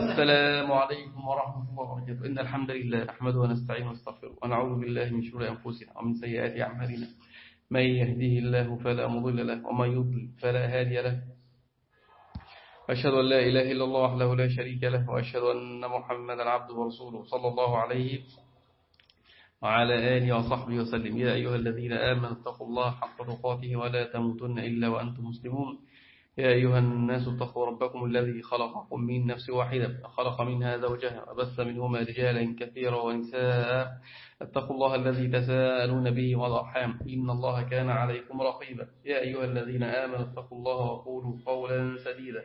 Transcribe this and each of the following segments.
السلام عليكم ورحمة الله وبركاته. إن الحمد لله نحمده ونستعين ونستغفره ونعوذ بالله من شرور أنفسنا ومن سيئات أعمالنا. من يهديه الله فلا مضل له ومن يضلل فلا هادي له. أشهد أن لا إله إلا الله وحده لا شريك له وأشهد أن محمدا عبده ورسوله صلى الله عليه وعلى آله وصحبه وسلم. يا أيها الذين آمنوا اتقوا الله حق تقاته ولا تموتن إلا وأنتم مسلمون. يا أيها الناس اتقوا ربكم الذي خلقكم من نفس واحدة خلق منها زوجها وبث منهما رجالا كثيرا ونساء. اتقوا الله الذي تساءلون به والأرحام. إن الله كان عليكم رقيبا. يا أيها الذين آمنوا اتقوا الله وقولوا قولا سديدا.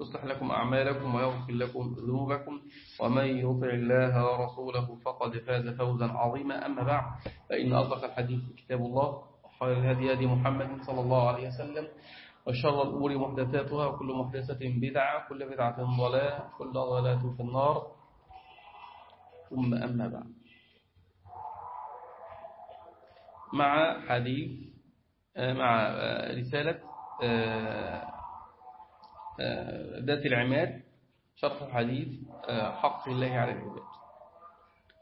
يصلح لكم أعمالكم ويغفر لكم ذنوبكم. ومن يطع الله ورسوله فقد فاز فوزا عظيما. أما بعد فإن أصدق الحديث كتاب الله وخير الهدي هدي محمد صلى الله عليه وسلم. وشر الأمور محدثاتها وكل محدثة بدعة وكل بدعة ضلالة وكل ضلالة في النار. ثم أما بعد. مع حديث مع رسالة ذات العماد شرح حديث حق الله على العباد.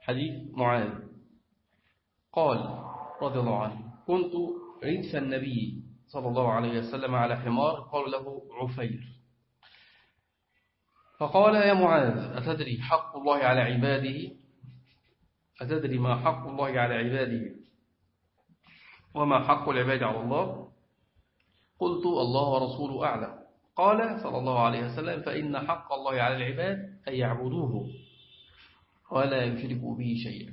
حديث معاذ. قال رضي الله عنه كنت ردف النبي صلى الله عليه وسلم على حمار قال له عفير. فقال يا معاذ أتدري حق الله على عباده؟ أتدري ما حق الله على عباده؟ وما حق العباد على الله؟ قلت الله ورسوله أعلم. قال صلى الله عليه وسلم فإن حق الله على العباد أن يعبدوه ولا يشركوا به شيئا.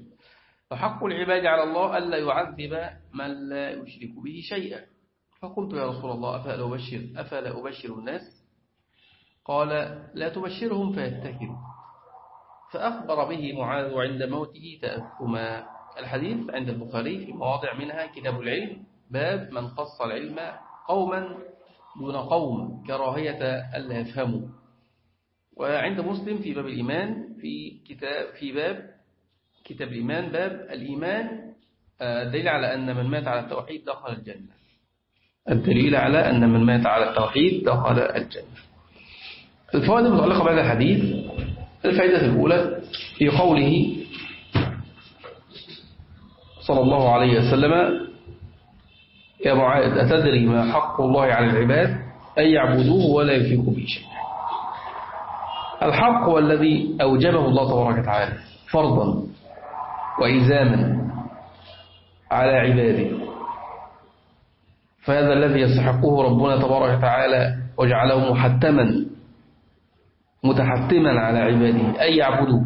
فحق العباد على الله ألا يعذب من لا يشرك به شيئا. فقلت يا رسول الله أفلا أبشر, أفلا أبشر الناس؟ قال لا تبشرهم فيتكلوا فأخبر به معاذ عند موته تأثما الحديث عند البخاري في مواضع منها كتاب العلم باب من قص العلم قوما دون قوم كراهية ألا يفهموا. وعند مسلم في باب الإيمان في كتاب في باب كتاب الإيمان باب الإيمان دليل على أن من مات على التوحيد دخل الجنة. الدليل على أن من مات على التوحيد دخل الجنة. الفوائد المتعلقة بهذا الحديث الفائدة الأولى في قوله صلى الله عليه وسلم يا معاذ أتدري ما حق الله على العباد أن يعبدوه ولا يشركوا به شيئا؟ الحق هو الذي أوجبه الله تبارك وتعالى فرضا وإلزاما على عباده. فهذا الذي يستحقه ربنا تبارك وتعالى وجعله محتما متحتما على عباده أن يعبدوا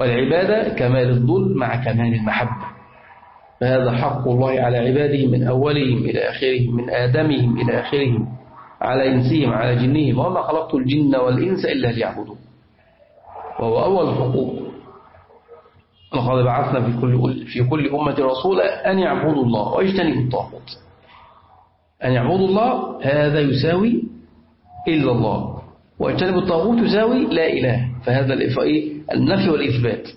والعبادة كمال الظل مع كمال المحبة. فهذا حق الله على عباده من أولهم إلى آخرهم من آدمهم إلى آخرهم على إنسهم على جنهم. وما خلقت الجن والإنس إلا ليعبدوا وهو أول الحقوق لقد بعثنا في كل في كل أمة رسولا أن يعبدوا الله ويجتنبوا الطاغوت. أن يعبدوا الله هذا يساوي إلا الله. واجتنبوا الطاغوت يساوي لا إله. فهذا النفي والإثبات.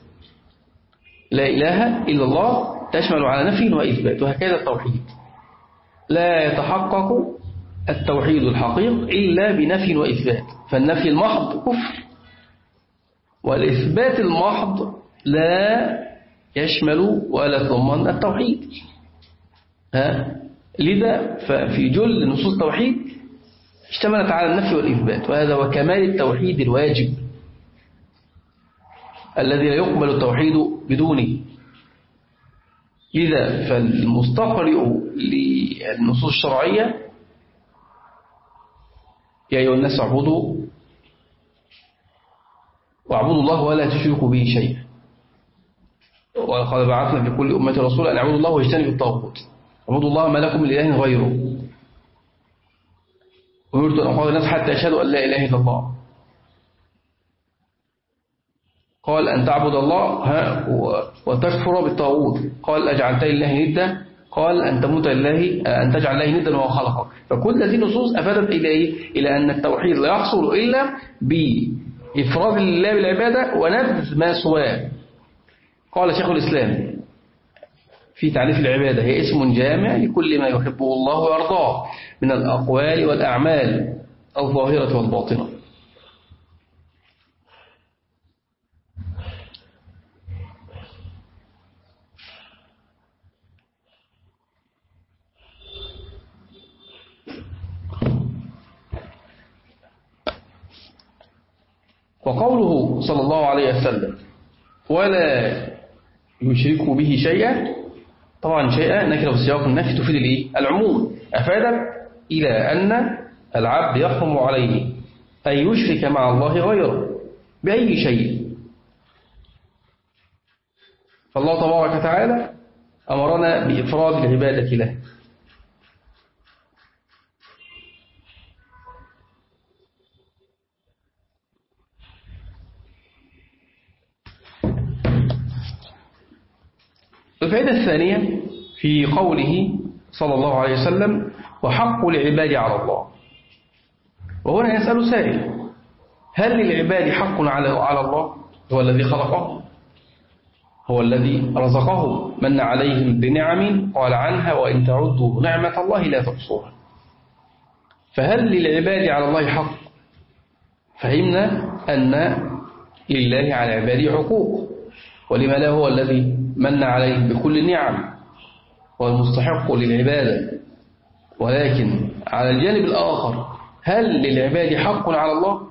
لا إله إلا الله تشمل على نفي وإثبات وهكذا التوحيد. لا يتحقق التوحيد الحقيق إلا بنفي وإثبات. فالنفي المحض كفر والإثبات المحض لا يشمل ولا يتضمن التوحيد. ها؟ لذا ففي جل نصوص التوحيد اشتملت على النفي والإثبات وهذا هو كمال التوحيد الواجب الذي لا يقبل التوحيد بدونه. لذا فالمستقرئ للنصوص الشرعية يا أيها الناس اعبدوا واعبدوا الله ولا تشركوا به شيئا. ولقد بعثنا في كل أمة رسول أن اعبدوا الله واجتنبوا الطاغوت. اعبدوا الله ما لكم من إله غيره. ويريد أن أقول الناس حتى يشهدوا أن لا إله إلا الله. قال أن تعبد الله وتكفر بالطاغوت. قال أجعلت الله ندا. قال أن تموت الله أن تجعل الله ندا وهو خلقك. فكل هذه النصوص أفادت إلى إيه؟ إلى أن التوحيد لا يحصل إلا بإفراد الله بالعبادة ونبذ ما سواه. قال شيخ الإسلام في تعريف العبادة هي اسم جامع لكل ما يحبه الله ويرضاه من الأقوال والأعمال الظاهرة والباطنة. وقوله صلى الله عليه وسلم ولا يشرك به شيئا طبعا شيئا نكره في سياق النفي تفيد الإيه؟ العموم. افادت إلى أن العبد يحرم عليه أن يشرك مع الله غيره بأي شيء. فالله تبارك وتعالى أمرنا بإفراد العبادة له. الفائدة الثانية في قوله صلى الله عليه وسلم وحق العباد على الله. وهنا يسأل سائل هل للعباد حق على الله؟ هو الذي خلقه؟ هو الذي رزقه؟ من عليهم بنعم قال عنها وإن تعدوا نعمة الله لا تحصوها. فهل للعباد على الله حق؟ فهمنا أن لله على عباده حقوق. ولما لا هو الذي من عليهم بكل النعم والمستحق للعبادة. ولكن على الجانب الآخر هل للعباد حق على الله؟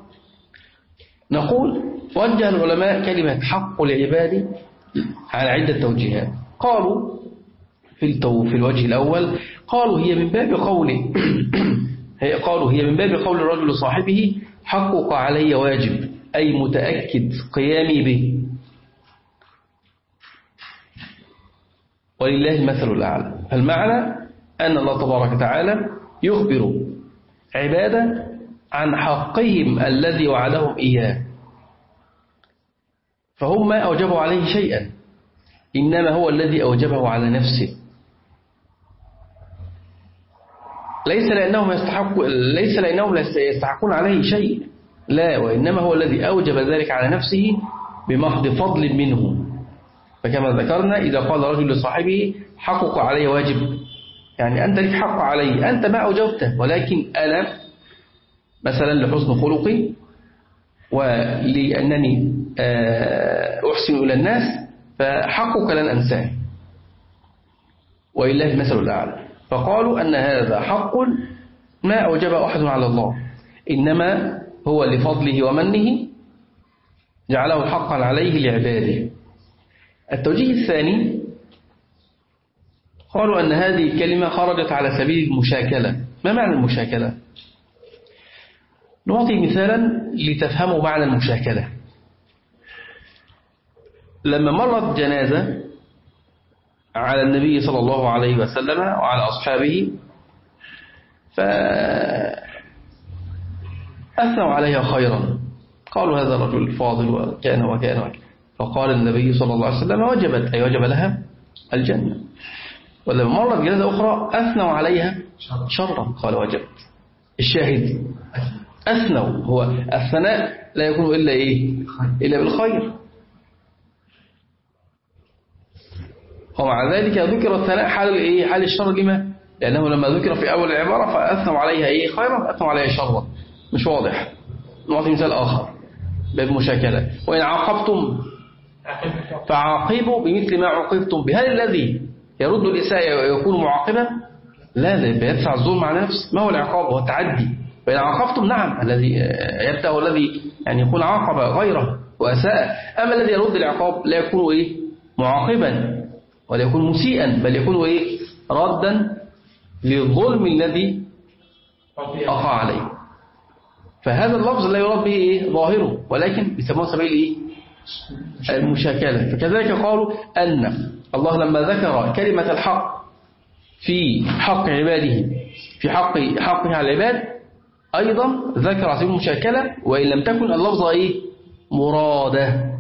نقول وجه العلماء كلمة حق العباد على عدة توجيهات. قالوا في في الوجه الأول قالوا هي من باب قول هي قالوا هي من باب قول الرجل لصاحبه حقك علي واجب أي متأكد قيامي به. ولله المثل الأعلى. المعنى أن الله تبارك وتعالى يخبر عباده عن حقهم الذي وعدهم إياه. فهم ما أوجبوا عليه شيئا إنما هو الذي أوجبه على نفسه. ليس لأنهم يستحق ليس لأنهم يستحقون عليه شيء لا وإنما هو الذي أوجب ذلك على نفسه بمحض فضل منه. فكما ذكرنا إذا قال رجل لصاحبه حقك علي واجب. يعني أنت لك حق علي. أنت ما أوجبته. ولكن أنا مثلا لحسن خلقي ولأنني آه، أحسن إلى الناس فحقك لن أنساه. وإله المثل الأعلى. فقالوا أن هذا حق ما أوجب أحد على الله. إنما هو لفضله ومنه جعله حقا عليه لعباده. التوجيه الثاني قالوا أن هذه الكلمة خرجت على سبيل المشاكلة. ما معنى المشاكلة؟ نعطي مثالا لتفهموا معنى المشاكلة. لما مرت جنازة على النبي صلى الله عليه وسلم وعلى أصحابه فأثنوا عليها خيرا. قالوا هذا الرجل فاضل وكان وكان وكان. فقال النبي صلى الله عليه وسلم وجبت أي وجب لها الجنة. ولما مرت جنازة أخرى أثنوا عليها شرا. قال وجبت. الشاهد أثنوا. هو الثناء لا يكون إلا إيه؟ إلا بالخير. ومع ذلك ذكر الثناء حال الإيه حال الشر لما؟ لأنه لما ذكر في أول العبارة فأثنوا عليها إيه؟ خيرا فأثنوا عليها شرا. مش واضح. نعطي مثال آخر. باب مشاكلة. وإن عاقبتم فعاقبوا بمثل ما عوقبتم به. هل الذي يرد الإساءة يكون معاقبا؟ لا ده يدفع الظلم على نفسه. ما هو العقاب؟ هو التعدي فإن عاقبتم نعم الذي يبدأ الذي يعني يكون عاقب غيره وأساء. أما الذي يرد العقاب لا يكون إيه؟ معاقبا ولا يكون مسيئا بل يكون إيه؟ ردا للظلم الذي أقع عليه. فهذا اللفظ لا يراد به إيه؟ ظاهره ولكن بيسموه سبيل إيه؟ المشاكلة. فكذلك قالوا أن الله لما ذكر كلمة الحق في حق عباده في حق حقها العباد أيضا ذكر عصيب المشاكلة وإن لم تكن اللفظة إيه؟ مرادة.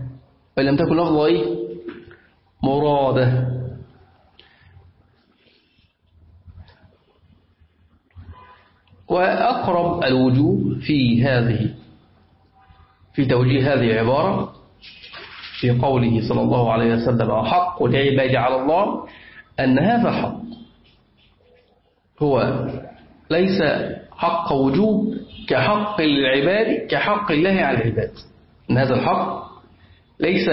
وإن لم تكن اللفظة إيه؟ مرادة. وأقرب الوجوه في هذه في توجيه هذه العبارة في قوله صلى الله عليه وسلم حق العباد على الله؟ أن هذا الحق هو ليس حق وجوب كحق العباد كحق الله على العباد. أن هذا الحق ليس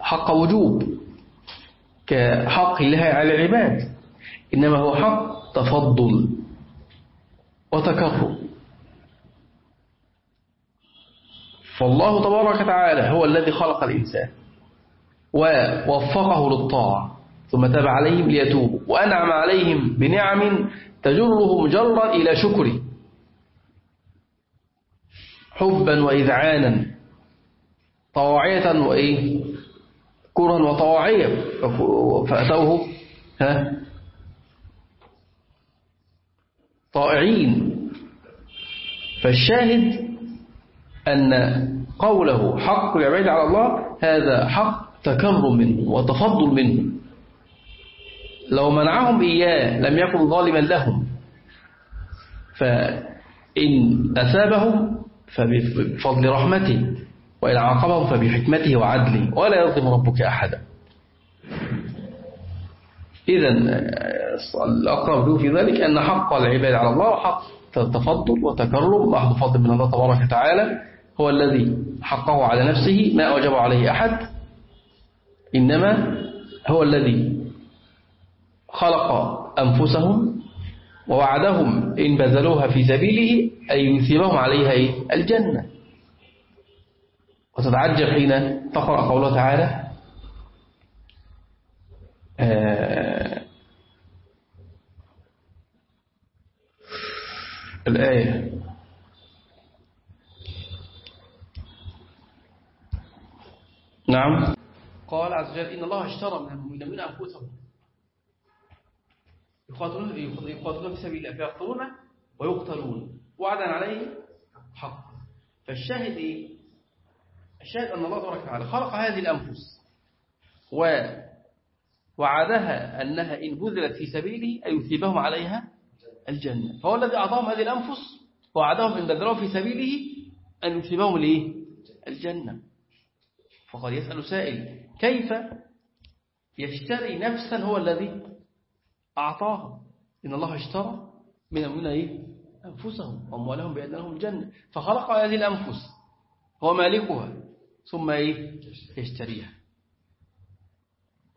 حق وجوب كحق الله على العباد. إنما هو حق تفضل وتكرم فالله تبارك وتعالى هو الذي خلق الإنسان. ووفقه للطاعة. ثم تاب عليهم ليتوبوا. وأنعم عليهم بنعم تجرهم جرا إلى شكره. حبا وإذعانا. طواعية وإيه؟ كرها وطواعية. فأتوه ها؟ طائعين. فالشاهد أن قوله حق العباد على الله هذا حق تكرم منه وتفضل منه. لو منعهم إياه لم يكن ظالما لهم. فإن أثابهم فبفضل رحمته وإن عاقبهم فبحكمته وعدله. ولا يظلم ربك أحدا. إذا الأقرب في ذلك أن حق العباد على الله حق تفضل وتكرم محض فضل من الله تبارك وتعالى هو الذي حقه على نفسه ما أوجب عليه أحد. إنما هو الذي خلق أنفسهم ووعدهم إن بذلوها في سبيله أن يثيبهم عليها إيه؟ الجنة وتتعجب حين تقرأ قوله تعالى آه الآية نعم قال عز وجل إن الله اشترى من المؤمنين أنفسهم يقاتلون يقاتلون في سبيل الله فيقتلون ويقتلون وعدا عليه حق فالشاهد إيه؟ الشاهد أن الله تبارك وتعالى خلق هذه الأنفس ووعدها أنها إن بذلت في سبيله أن يثيبهم عليها الجنة فهو الذي أعطاهم هذه الأنفس ووعدهم إن بذلوا في سبيله أن يثيبهم؟ الجنة فقد يسأل سائل كيف يشتري نفسا هو الذي أعطاها؟ إن الله اشترى من المؤمنين إيه؟ أنفسهم وأموالهم بأن لهم الجنة فخلق هذه الأنفس هو مالكها ثم إيه؟ يشتريها.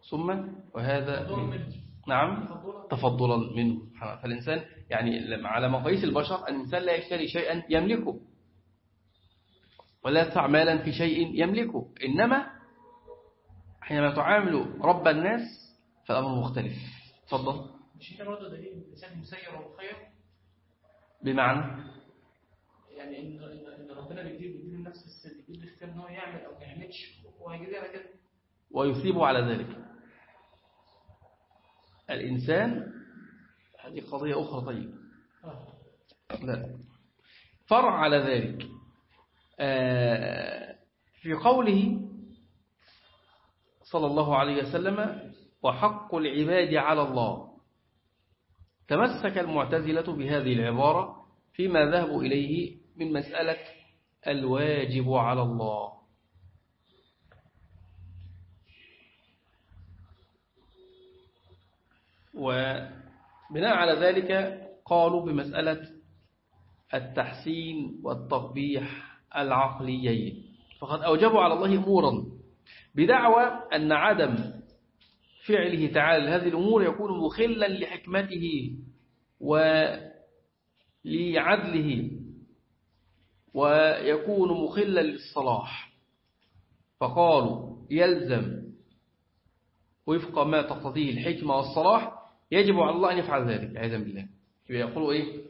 ثم وهذا نعم. تفضلا. منه. فالإنسان يعني على مقاييس البشر الإنسان لا يشتري شيئا يملكه. ولا يدفع مالا في شيء يملكه. إنما حينما تعامل رب الناس فالأمر مختلف. تفضل. مش ده برضه دليل الإنسان مسير ومخير بمعنى؟ يعني إن إن ربنا الاختيار إن هو يعمل أو ما يعملش وهيجي على كده؟ ويثيبه على ذلك. الإنسان هذه قضية أخرى طيب. لا. فرع على ذلك. في قوله صلى الله عليه وسلم وحق العباد على الله. تمسك المعتزلة بهذه العبارة فيما ذهبوا إليه من مسألة الواجب على الله. وبناء على ذلك قالوا بمسألة التحسين والتقبيح العقليين. فقد أوجبوا على الله أمورا بدعوى أن عدم فعله تعالى. هذه الأمور يكون مخلا لحكمته ولعدله ويكون مخلا للصلاح. فقالوا يلزم وفق ما تقتضيه الحكمة والصلاح يجب على الله أن يفعل ذلك. عياذا بالله. يقولوا إيه؟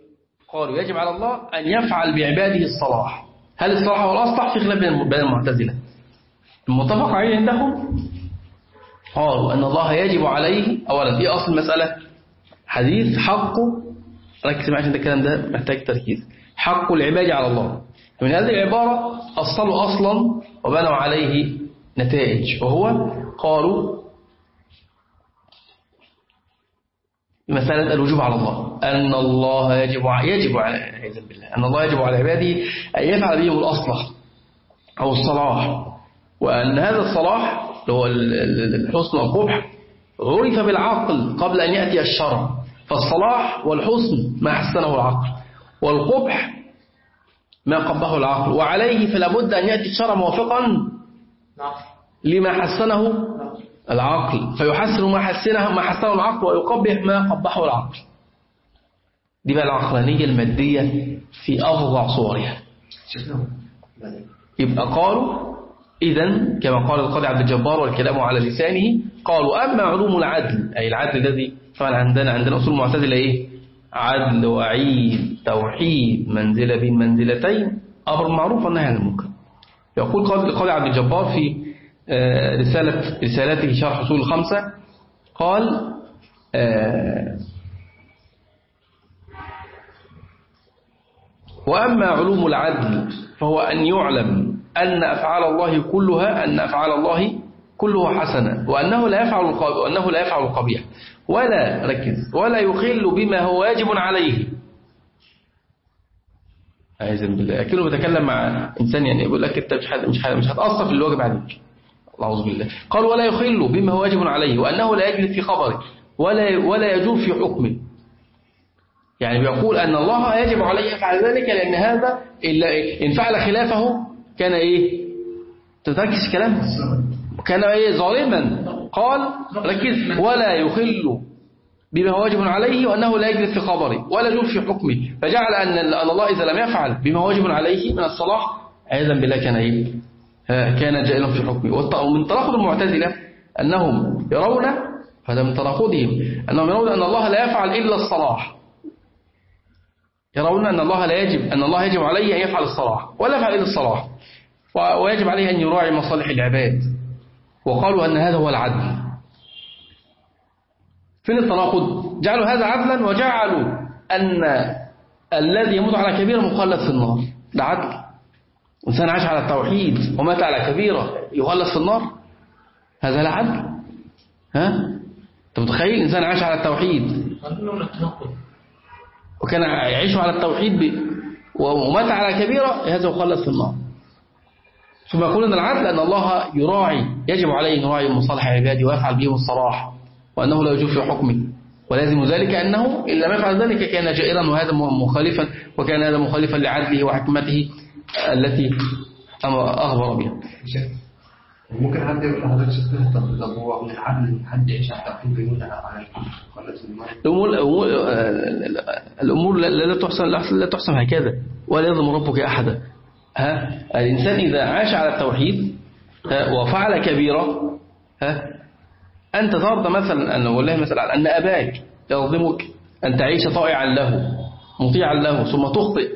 قالوا يجب على الله أن يفعل بعباده الصلاح. هل الصلاح هو الأصلح في خلاف بين المعتزلة. المتفق عليه عندهم قالوا أن الله يجب عليه أولا في أصل المسألة. حديث حقه ركز معي عشان الكلام ده محتاج تركيز. حق العباد على الله. من هذه العبارة أصلوا أصلا وبنوا عليه نتائج. وهو قالوا مسألة الوجوب على الله. أن الله يجب يجب على بالله. أن الله يجب على عباده أن يفعل بهم الأصلح أو الصلاح. وأن هذا الصلاح هو الحسن والقبح عرف بالعقل قبل أن يأتي الشرع فالصلاح والحسن ما حسنه العقل والقبح ما قبحه العقل. وعليه فلا بد أن يأتي الشرع موافقا لما حسنه العقل. فيحسن ما حسنه ما حسنه العقل ويقبح ما قبحه العقل. دي بقى العقلانية المادية في أفظع صورها. يبقى قالوا إذا كما قال القاضي عبد الجبار والكلام على لسانه قالوا أما علوم العدل أي العدل الذي طبعا عندنا عندنا أصول معتزلة إيه؟ عدل وعيد توحيد منزلة بين منزلتين أمر معروف والنهي عن المنكر. يقول القاضي عبد الجبار في رسالة رسالته شرح أصول الخمسة. قال آه، وأما علوم العدل فهو أن يعلم أن أفعال الله كلها أن أفعال الله كله حسنة وأنه لا يفعل وأنه لا يفعل القبيح. ولا ركز. ولا يخل بما هو واجب عليه. أعوذ بالله. أكنه بتكلم مع إنسان يعني يقول لك أنت مش مش مش هتأثر في الواجب عليك. أعوذ بالله. قال ولا يخل بما واجب عليه وأنه لا يجلس في خبره ولا ولا يجوب في حكمه. يعني بيقول أن الله يجب عليه يفعل ذلك لأن هذا إن فعل خلافه كان إيه؟ تتركز كلام؟ كان إيه؟ ظالما. قال ركز. ولا يخل بما واجب عليه وأنه لا يجلس في خبره ولا يجوز في حكمه. فجعل أن الله إذا لم يفعل بما واجب عليه من الصلاح عياذا بالله كان إيه؟ كان جائلا في حكمه. ومن تناقض المعتزلة أنهم يرون هذا من تناقضهم أنهم يرون أن الله لا يفعل إلا الصلاح. يرون أن الله لا يجب أن الله يجب عليه أن يفعل الصلاح ولا يفعل إلا الصلاح. ويجب عليه أن يراعي مصالح العباد. وقالوا أن هذا هو العدل. فين التناقض جعلوا هذا عدلا وجعلوا أن الذي يموت على كبيرة مخلد في النار. ده عدل إنسان عاش على التوحيد ومات على كبيرة يخلد في النار. هذا لا عدل. ها؟ أنت متخيل؟ إنسان عاش على التوحيد. وكان يعيش على التوحيد ومات على كبيرة هذا مخلد في النار. ثم يقول أن العدل أن الله يراعي يجب عليه أن يراعي مصالح عباده ويفعل بهم الصلاح وأنه لا يجوز في حكمه. ولازم ذلك أنه إن لم يفعل ذلك كان جائرا وهذا مخالفا وكان هذا مخالفا لعدله وحكمته. التي أخبر بها. ممكن حد يقول لحضرتك شفته طب هو من العدل حد يعيش على التوحيد بيموت على الأمور الأمور لا تحسن لا تحسن هكذا ولا يظلم ربك أحدا. ها؟ الإنسان إذا عاش على التوحيد وفعل كبيرة ها أنت ترضى مثلا أن والله مثلا أن أباك يظلمك أن تعيش طائعا له مطيعا له ثم تخطئ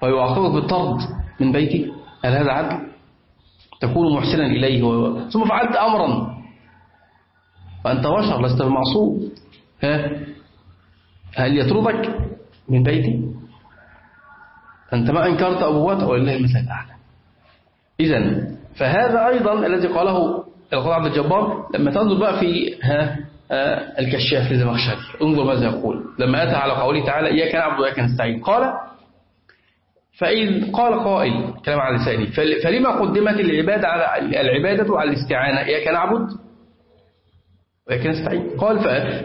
فيعاقبك بالطرد. من بيتك هل هذا عدل؟ تكون محسنا إليه و... ثم فعلت أمرا. فأنت بشر لست بمعصوم. ها؟ هل يطردك من بيتي؟ أنت ما أنكرت أبوته ولله المثل الأعلى إذا فهذا أيضا الذي قاله القاضي عبد الجبار لما تنظر بقى في ها؟ الكشاف لزمخشري. انظر ماذا يقول. لما أتى على قوله تعالى إياك نعبد وإياك نستعين قال فإن قال قائل كلام على لساني فلما قدمت العبادة على العبادة على الاستعانة إياك نعبد؟ وإياك نستعين. قال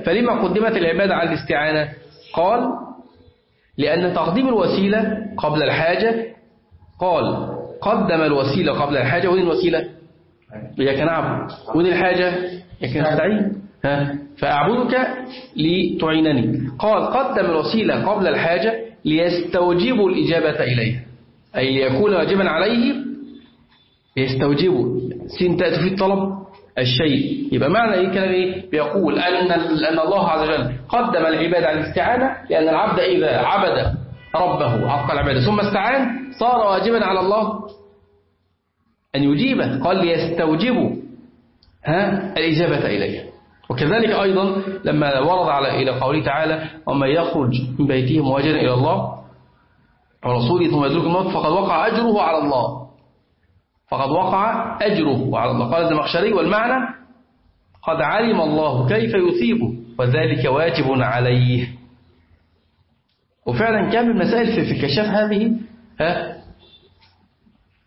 فلما قدمت العبادة على الاستعانة؟ قال لأن تقديم الوسيلة قبل الحاجة. قال قدم الوسيلة قبل الحاجة وين الوسيلة؟ إياك نعبد. وين الحاجة؟ إياك نستعين. فأعبدك لتعينني. قال قدم الوسيلة قبل الحاجة؟ ليستوجبوا الإجابة إليها أي ليكون واجبا عليه ليستوجبوا سين تأتي في الطلب الشيء. يبقى معنى إيه كلام إيه؟ بيقول أن, أن الله عز وجل قدم العبادة على الاستعانة لأن العبد إذا عبد ربه حق العبادة ثم استعان صار واجبا على الله أن يجيبه. قال ليستوجبوا ها الإجابة إليه. وكذلك أيضا لما ورد على إلى قوله تعالى ومن يخرج من بيته مهاجرا إلى الله ورسوله ثم يدرك الموت فقد وقع أجره على الله. فقد وقع أجره على الله. قال الزمخشري والمعنى قد علم الله كيف يثيبه وذلك واجب عليه. وفعلا كم المسائل في الكشاف هذه ها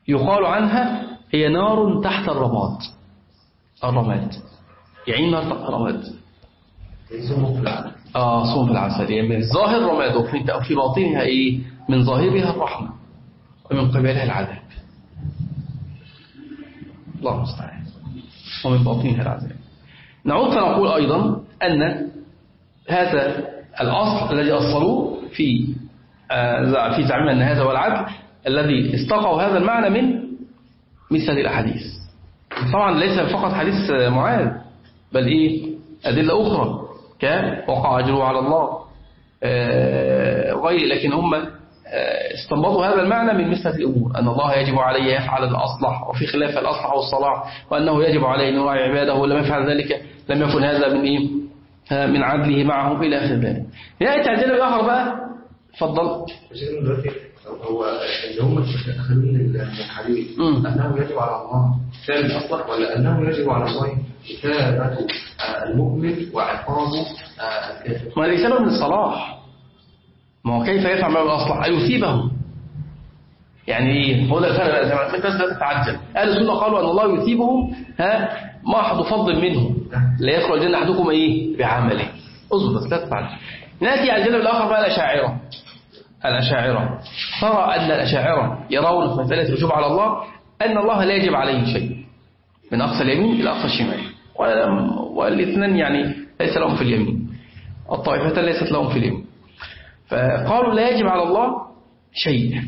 يقال عنها هي نار تحت الرماد. الرماد. تحت الرماد آه صوم في العسل يعني من ظاهر رماد وفي في باطنها إيه؟ من ظاهرها الرحمة. ومن قبلها العذاب. الله المستعان. ومن باطنها العذاب. نعود فنقول أيضا أن هذا الأصل الذي أصلوه في في زعمنا أن هذا هو العدل الذي استقوا هذا المعنى من مثل الأحاديث. طبعا ليس فقط حديث معاذ. بل إيه؟ أدلة أخرى. كوقع أجره على الله. آه، غير لكن هم آه، استنبطوا هذا المعنى من مثل هذه الأمور. أن الله يجب عليه يفعل الأصلح وفي خلاف الأصلح والصلاح وأنه يجب عليه أن يراعي عباده ولم يفعل ذلك لم يكن هذا من إيه؟ آه، من عدله معهم إلى آخر ذلك. على الجانب الآخر بقى. دلوقتي هو اللي هم من الحديث. أنه يجب على الله فعل الاصلح ولا أنه يجب على الله كتابة آه، المؤمن وعقابه آه، الكافر؟ ما ليس من الصلاح. ما هو كيف يفعل ما الأصلح؟ أن يثيبه يعني إيه هو ده بس لا تتعجل أهل السنة قالوا أن الله يثيبهم ها محض فضل منه لا يدخل الجنة أحدكم إيه؟ بعمله. اصبر بس لا تتعجل نأتي على الجانب الآخر بقى الأشاعرة. الأشاعرة. ترى أن الأشاعرة يرون في مساله الوجوب على الله أن الله لا يجب عليه شيء. من أقصى اليمين إلى أقصى الشمال. والإثنان يعني ليس لهم في اليمين. الطائفتان ليست لهم في اليمين. فقالوا لا يجب على الله شيء.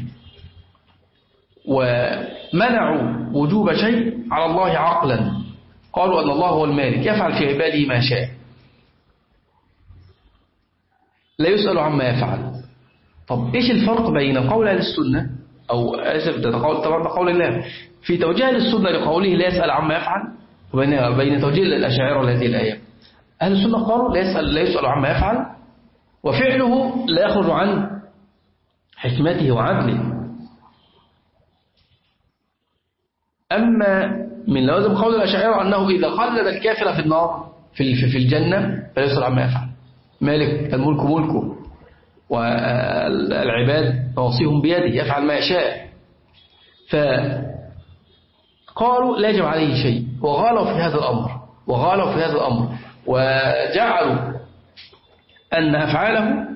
ومنعوا وجوب شيء على الله عقلا. قالوا أن الله هو المالك. يفعل في عباده ما شاء. لا يسأل عما يفعل. طب إيش الفرق بين قول أهل السنة أو آسف ده قول طبعا قول الله. في توجيه أهل السنة لقوله لا يسأل عما يفعل وبين بين توجيه الأشاعرة لهذه الآية. أهل السنة قالوا لا يسأل لا يسأل عما يفعل وفعله لا يخرج عن حكمته وعدله. أما من لوازم قول الأشاعرة أنه إذا خلد الكافر في النار في في الجنة فلا يسأل عما يفعل. مالك الملك ملكه. والعباد نواصيهم بيده يفعل ما يشاء. فقالوا لا يجب عليه شيء وغالوا في هذا الأمر وغالوا في هذا الأمر وجعلوا أن أفعاله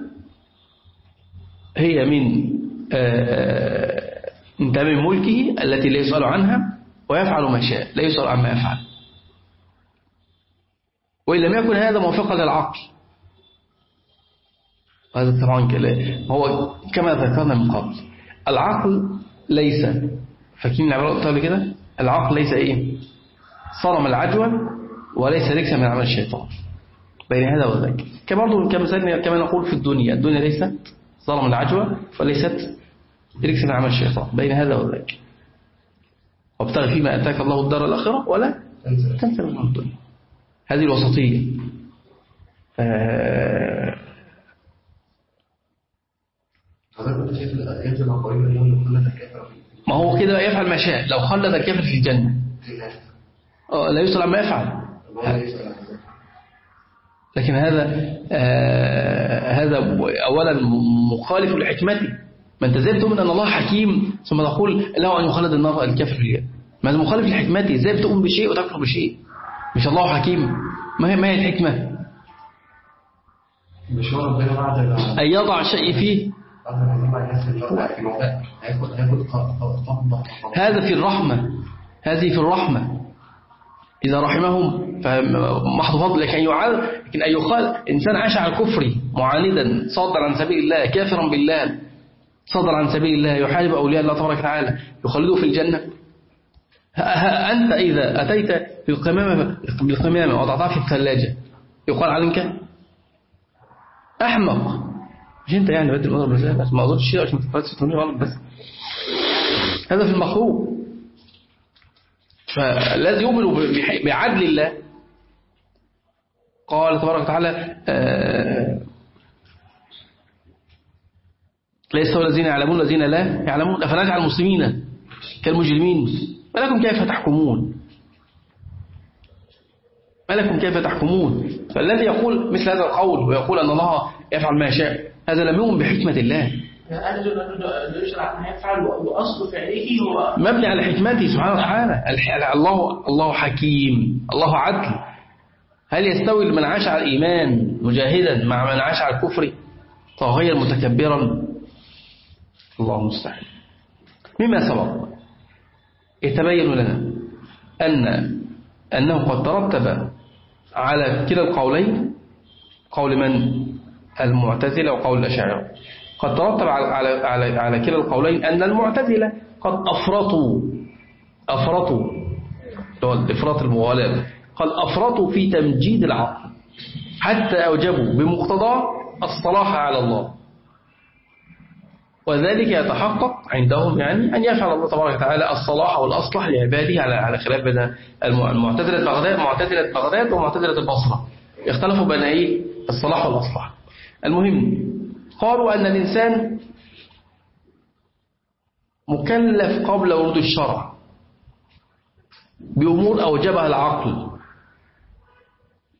هي من آه، من تمام ملكه التي لا يسأل عنها ويفعل ما شاء لا يسأل عما يفعل. وإن لم يكن هذا موافقا للعقل. هذا طبعا كلام هو كما ذكرنا من قبل. العقل ليس فاكرين العبارة قبل كده؟ العقل ليس إيه؟ صنم العجوة وليس ركسا من عمل الشيطان. بين هذا وذاك كما برضه كما نقول في الدنيا الدنيا ليست صنم العجوة وليست ركسا من عمل الشيطان. بين هذا وذاك وابتغ فيما أتاك الله الدار الآخرة ولا تنسى. من الدنيا هذه الوسطية. ف- حضرتك شايف اللي الكافر ما هو كده يفعل ما شاء. لو خلد الكافر في الجنة. الناس آه، لا يسأل عما يفعل. لكن هذا آه هذا أولا مخالف لحكمته. ما أنت إزاي بتؤمن أن الله حكيم؟ ثم تقول له أن يخلد النار الكافر في الجنة. ما هذا مخالف لحكمته. إزاي بتؤمن بشيء وتكفر بشيء؟ مش الله حكيم. ما هي ما هي الحكمة؟ مش هو ربنا بعد ال- أن يضع شيء فيه هذا في الرحمة. هذه في الرحمة. إذا رحمهم فمحض فضل. لكن يعاد لكن أن يقال إنسان عاش على الكفر معاندا صادر عن سبيل الله كافرا بالله صادر عن سبيل الله يحارب أولياء الله تبارك وتعالى يخلده في الجنة. أنت إذا أتيت بالقمامة بالقمامة وضعتها في الثلاجة يقال عنك أحمق. مش أنت يعني بدل المضرب بس ما أقصدش شيء عشان ما تفهمش غلط بس هذا في المخلوق فالذي يؤمن بعدل الله. قال تبارك وتعالى آه، لا الذين يعلمون والذين لا يعلمون. أفنجعل المسلمين كالمجرمين؟ ما لكم كيف تحكمون؟ ما لكم كيف تحكمون؟ فالذي يقول مثل هذا القول ويقول أن الله يفعل ما يشاء. هذا لم يؤمن بحكمة الله. مبني على حكمته سبحانه وتعالى. الله الله حكيم الله عدل. هل يستوي من عاش على الإيمان مجاهدا مع من عاش على الكفر طاغيا متكبرا؟ الله المستعان. مما سبق يتبين لنا أن أنه قد ترتب على كلا القولين. قول من؟ المعتزلة وقول الأشاعرة. قد ترتب على على على على كلا القولين أن المعتزلة قد أفرطوا. أفرطوا. الإفراط المغالاة قال أفرطوا في تمجيد العقل. حتى أوجبوا بمقتضاه الصلاح على الله. وذلك يتحقق عندهم يعني أن يفعل الله تبارك وتعالى الصلاح والأصلح لعباده على على خلاف بين المعتزلة بغداد معتزلة بغداد ومعتزلة البصرة. اختلفوا بين إيه؟ الصلاح والأصلح. المهم قالوا أن الإنسان مكلف قبل ورود الشرع بأمور أوجبها العقل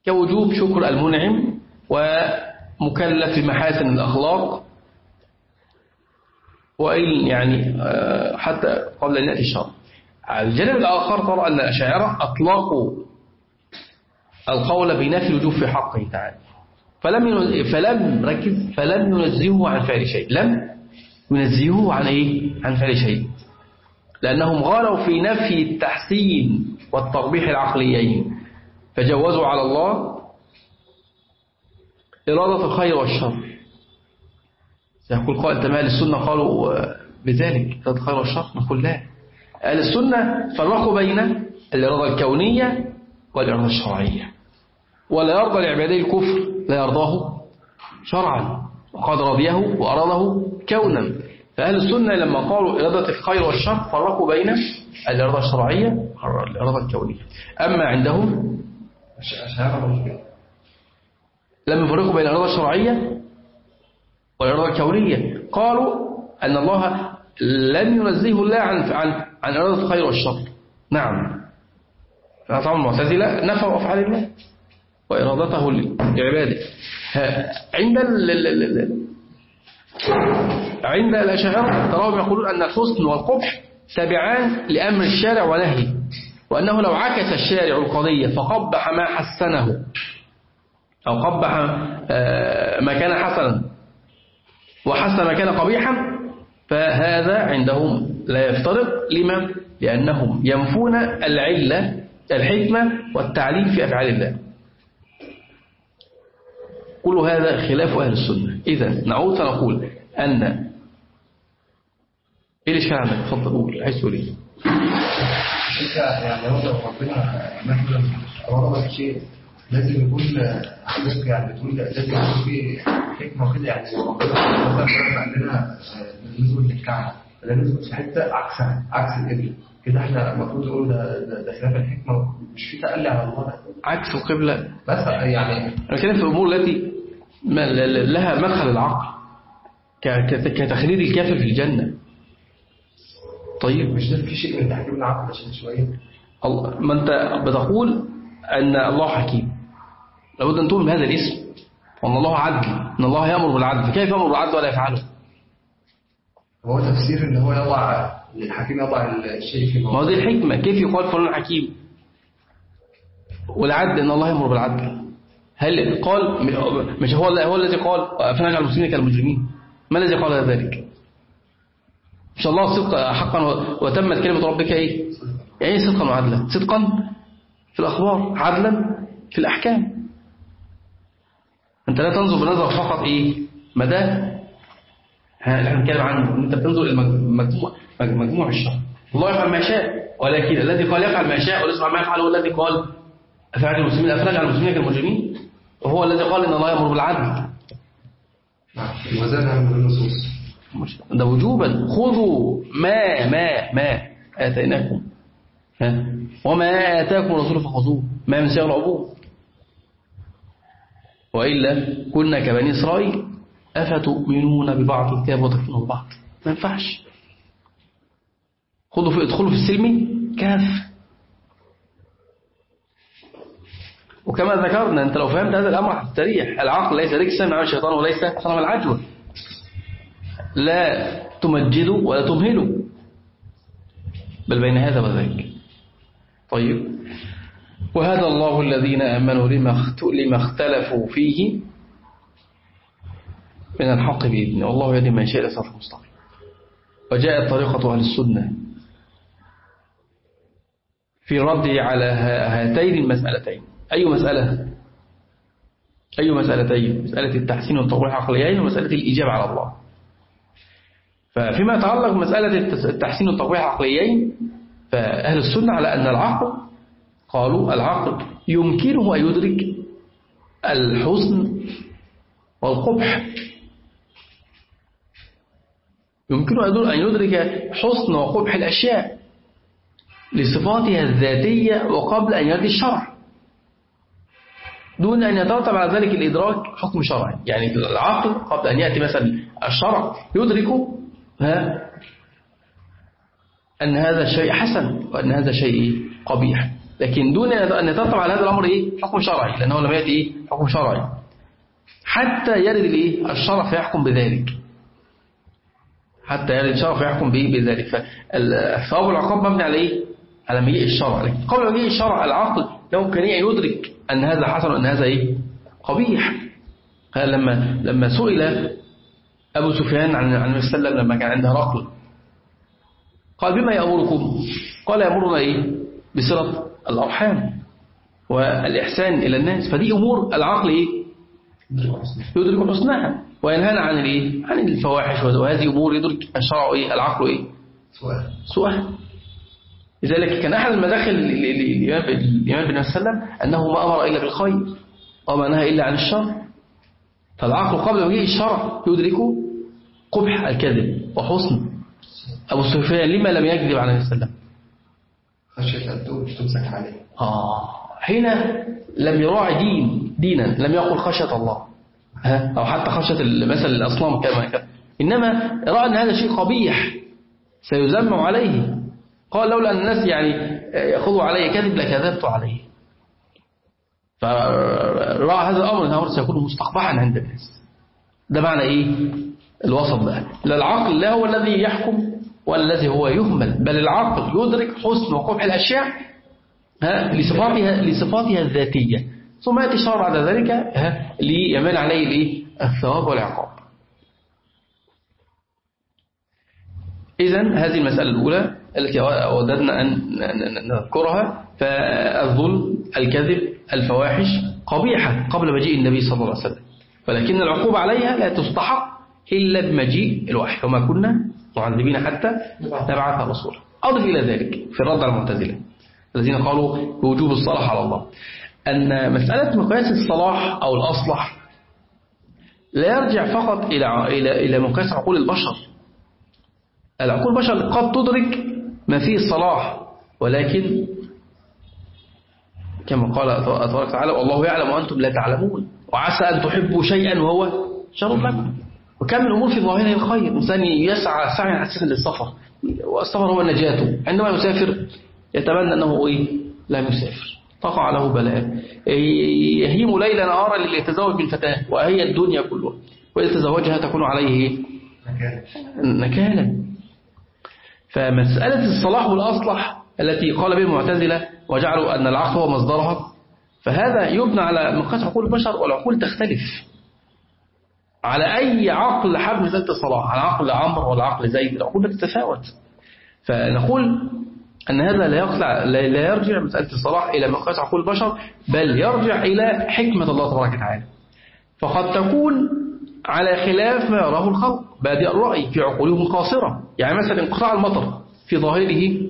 كوجوب شكر المنعم ومكلف بمحاسن الأخلاق وإن يعني آه، حتى قبل أن يأتي الشرع. على الجانب الآخر ترى أن الأشاعرة أطلقوا القول بنفي الوجوب في حقه تعالى. فلم. فلم ركز. فلم ينزهه عن فعل شيء. لم ينزهه عن إيه؟ عن فعل شيء. لأنهم غالوا في نفي التحسين والتربيح العقليين. فجوزوا على الله إرادة الخير والشر. سيقول قائل تمام السنة؟ قالوا بذلك إرادة الخير والشر. نقول لا. أهل السنة فرقوا بين الإرادة الكونية والإرادة الشرعية. ولا يرضى لعبادي الكفر. لا يرضاه شرعا وقد رضيه وأراده كونا. فأهل السنة لما قالوا إرادة الخير والشر فرقوا بين الإرادة الشرعية والإرادة الكونية. أما عندهم أشعار مش كده لم يفرقوا بين الإرادة الشرعية والإرادة الكونية. قالوا أن الله لم ينزيه الله عن عن عن إرادة الخير والشر. نعم. طبعا المعتزلة نفوا أفعال الله. وإرادته لعباده. عند عند الأشاعرة تراهم يقولون أن الحسن والقبح تابعان لأمر الشارع ونهيه وأنه لو عكس الشارع القضية فقبح ما حسنه أو قبح آه، ما كان حسنا وحسن ما كان قبيحا فهذا عندهم لا يفترق. لما؟ لأنهم ينفون العلة الحكمة والتعليل في أفعال الله. كل هذا خلاف أهل السنة. إذا نعود فنقول أن إيه الإشكال عندك تفضل قول عايز تقول إيه؟ يعني لو ربنا مثلا لك شيء لازم يكون حضرتك يعني بتقول لازم يكون في حكمة وكده يعني. ربنا مثلا عندنا نسبه للكعبه فده نسبه في حتة عكسها عكس القبلة. كده إحنا المفروض نقول ده ده, خلاف الحكمة مش في تقلي على الله. عكس القبلة. بس يعني أنا بتكلم في الأمور التي لها مدخل العقل. كتخليد الكافر في الجنة. طيب. مش ده في شيء من تحكيم العقل عشان شوية؟ الله ما أنت بتقول أن الله حكيم. لابد أن تؤمن بهذا الاسم. وأن الله عدل. أن الله يأمر بالعدل. كيف يأمر بالعدل ولا يفعله؟ هو تفسير إن هو يضع الحكيم يضع الشيء في ما دي الحكمة. كيف يقال فلان حكيم؟ والعدل أن الله يأمر بالعدل. هل قال مش هو هو الذي قال فنجعل المسلمين كالمجرمين؟ ما الذي قال ذلك؟ إن شاء الله صدق حقا وتمت كلمة ربك إيه؟ يعني إيه صدقا وعدلا؟ صدقا في الأخبار عدلا في الأحكام. أنت لا تنظر بنظر فقط إيه؟ مدى؟ إحنا بنتكلم عنه ان أنت بتنظر إلى مجموع الشر. الله يفعل ما يشاء ولكن الذي قال يفعل ما يشاء وليس ما يفعل هو الذي قال افعل المسلمين على المسلمين كالمجرمين؟ وهو الذي قال إن الله يأمر بالعدل. نعم. وزادها من النصوص. ده وجوبا. خذوا ما ما ما آتيناكم. ها؟ وما آتاكم الرسول فخذوه. ما من سيغ العبور وإلا كنا كبني إسرائيل أفتؤمنون ببعض الكتاب وتكفرون ببعض ما ينفعش. خذوا في ادخلوا في السلم كاف. وكما ذكرنا أنت لو فهمت هذا الأمر هتستريح العقل ليس ركسا مع الشيطان وليس صنم العجوه لا تمجدوا ولا تمهلوا بل بين هذا وذاك. طيب. وهذا الله الذين آمنوا لما اخت- لما اختلفوا فيه من الحق بإذنه. والله يهدي من شاء صراط مستقيم. وجاءت طريقة أهل السنة في الرد على هاتين المسألتين. أي مسألة؟ أي مسألتين مسألة التحسين والتطوير العقليين ومسألة الإجابة على الله. ففيما يتعلق بمسألة التس- التحسين والتطوير العقليين فأهل السنة على أن العقل قالوا العقل يمكنه أن يدرك الحسن والقبح. يمكنه أن يدرك حسن وقبح الأشياء لصفاتها الذاتية وقبل أن يأتي الشرع. دون أن يترتب على ذلك الإدراك حكم شرعي. يعني العقل قبل أن يأتي مثلا الشرع يدرك ها أن هذا شيء حسن وأن هذا شيء قبيح. لكن دون أن يترتب على هذا الأمر إيه؟ حكم شرعي. لأنه لم يأتي إيه؟ حكم شرعي. حتى يرد الإيه الشرع فيحكم بذلك. حتى يرد الشرع فيحكم به بذلك. فالثواب والعقاب مبني على إيه؟ على مجيء الشرع. لكن قبل مجيء الشرع العقل له إمكانية يدرك أن هذا حسن وأن هذا إيه؟ قبيح. قال لما لما سئل أبو سفيان عن عن النبي صلى الله عليه وسلم لما كان عنده رقل قال بما يأمركم؟ قال يأمرنا إيه؟ بصلة الأرحام والإحسان إلى الناس. فدي أمور العقل إيه؟ يدرك حسنها وينهانا عن الإيه؟ عن الفواحش. وهذه أمور يدرك الشرع إيه؟ العقل إيه؟ سؤال. سؤال. لذلك كان أحد المداخل الإمام بن وسلم أنه ما أمر إلا بالخير وما نهى إلا عن الشر. فالعقل قبل مجيء الشرع يدرك قبح الكذب وحسن. أبو سفيان لما لم يكذب عليه وسلم خشية تمسك عليه. آه. هنا لم يراعي دين دينا لم يقل خشية الله. ها؟ أو حتى خشية مثل الأصنام كما كان إنما رأى أن هذا شيء قبيح سيذم عليه. قال لولا أن الناس يعني يأخذوا علي كذب لكذبت عليه. فرأى هذا الأمر أنه سيكون مستقبحا عند الناس. ده معنى إيه؟ الوسط بقى لا العقل لا هو الذي يحكم ولا الذي هو يهمل بل العقل يدرك حسن وقبح الأشياء ها لصفاتها لصفاتها الذاتية. ثم يأتي الشرع بعد ذلك ها ليمال عليه الايه الثواب والعقاب. إذا هذه المسألة الأولى. التي وددنا أن نذكرها فالظلم الكذب الفواحش قبيحة قبل مجيء النبي صلى الله عليه وسلم. ولكن العقوبة عليها لا تستحق إلا بمجيء الوحي. وما كنا معذبين حتى نبعث رسولا. أضف إلى ذلك في الرد على المعتزلة الذين قالوا بوجوب الصلاح على الله أن مسألة مقياس الصلاح أو الأصلح لا يرجع فقط إلى إلى إلى مقياس عقول البشر. العقول البشر قد تدرك ما فيه الصلاح ولكن كما قال تبارك وتعالى والله يعلم وأنتم لا تعلمون وعسى أن تحبوا شيئا وهو شر لكم. وكم من الأمور في ظاهره الخير الإنسان يسعى سعيا حسنا للسفر والسفر هو نجاته عندما يسافر يتمنى أنه إيه؟ لم يسافر. تقع له بلاء. يهيم ليلا نهارا ليتزوج بالفتاة وهي الدنيا كلها. وإذا تزوجها تكون عليه نكالا فمسألة الصلاح والأصلح التي قال بها المعتزلة وجعلوا أن العقل هو مصدرها فهذا يبنى على مقاس عقول البشر والعقول تختلف. على أي عقل حب مسألة الصلاح؟ على عقل عمرو ولا عقل زيد؟ العقول تتفاوت فنقول أن هذا لا يقلع لا يرجع مسألة الصلاح إلى مقاس عقول البشر بل يرجع إلى حكمة الله تبارك وتعالى. فقد تكون على خلاف ما يراه الخلق. بادئ الرأي في عقولهم القاصرة. يعني مثلا انقطاع المطر في ظاهره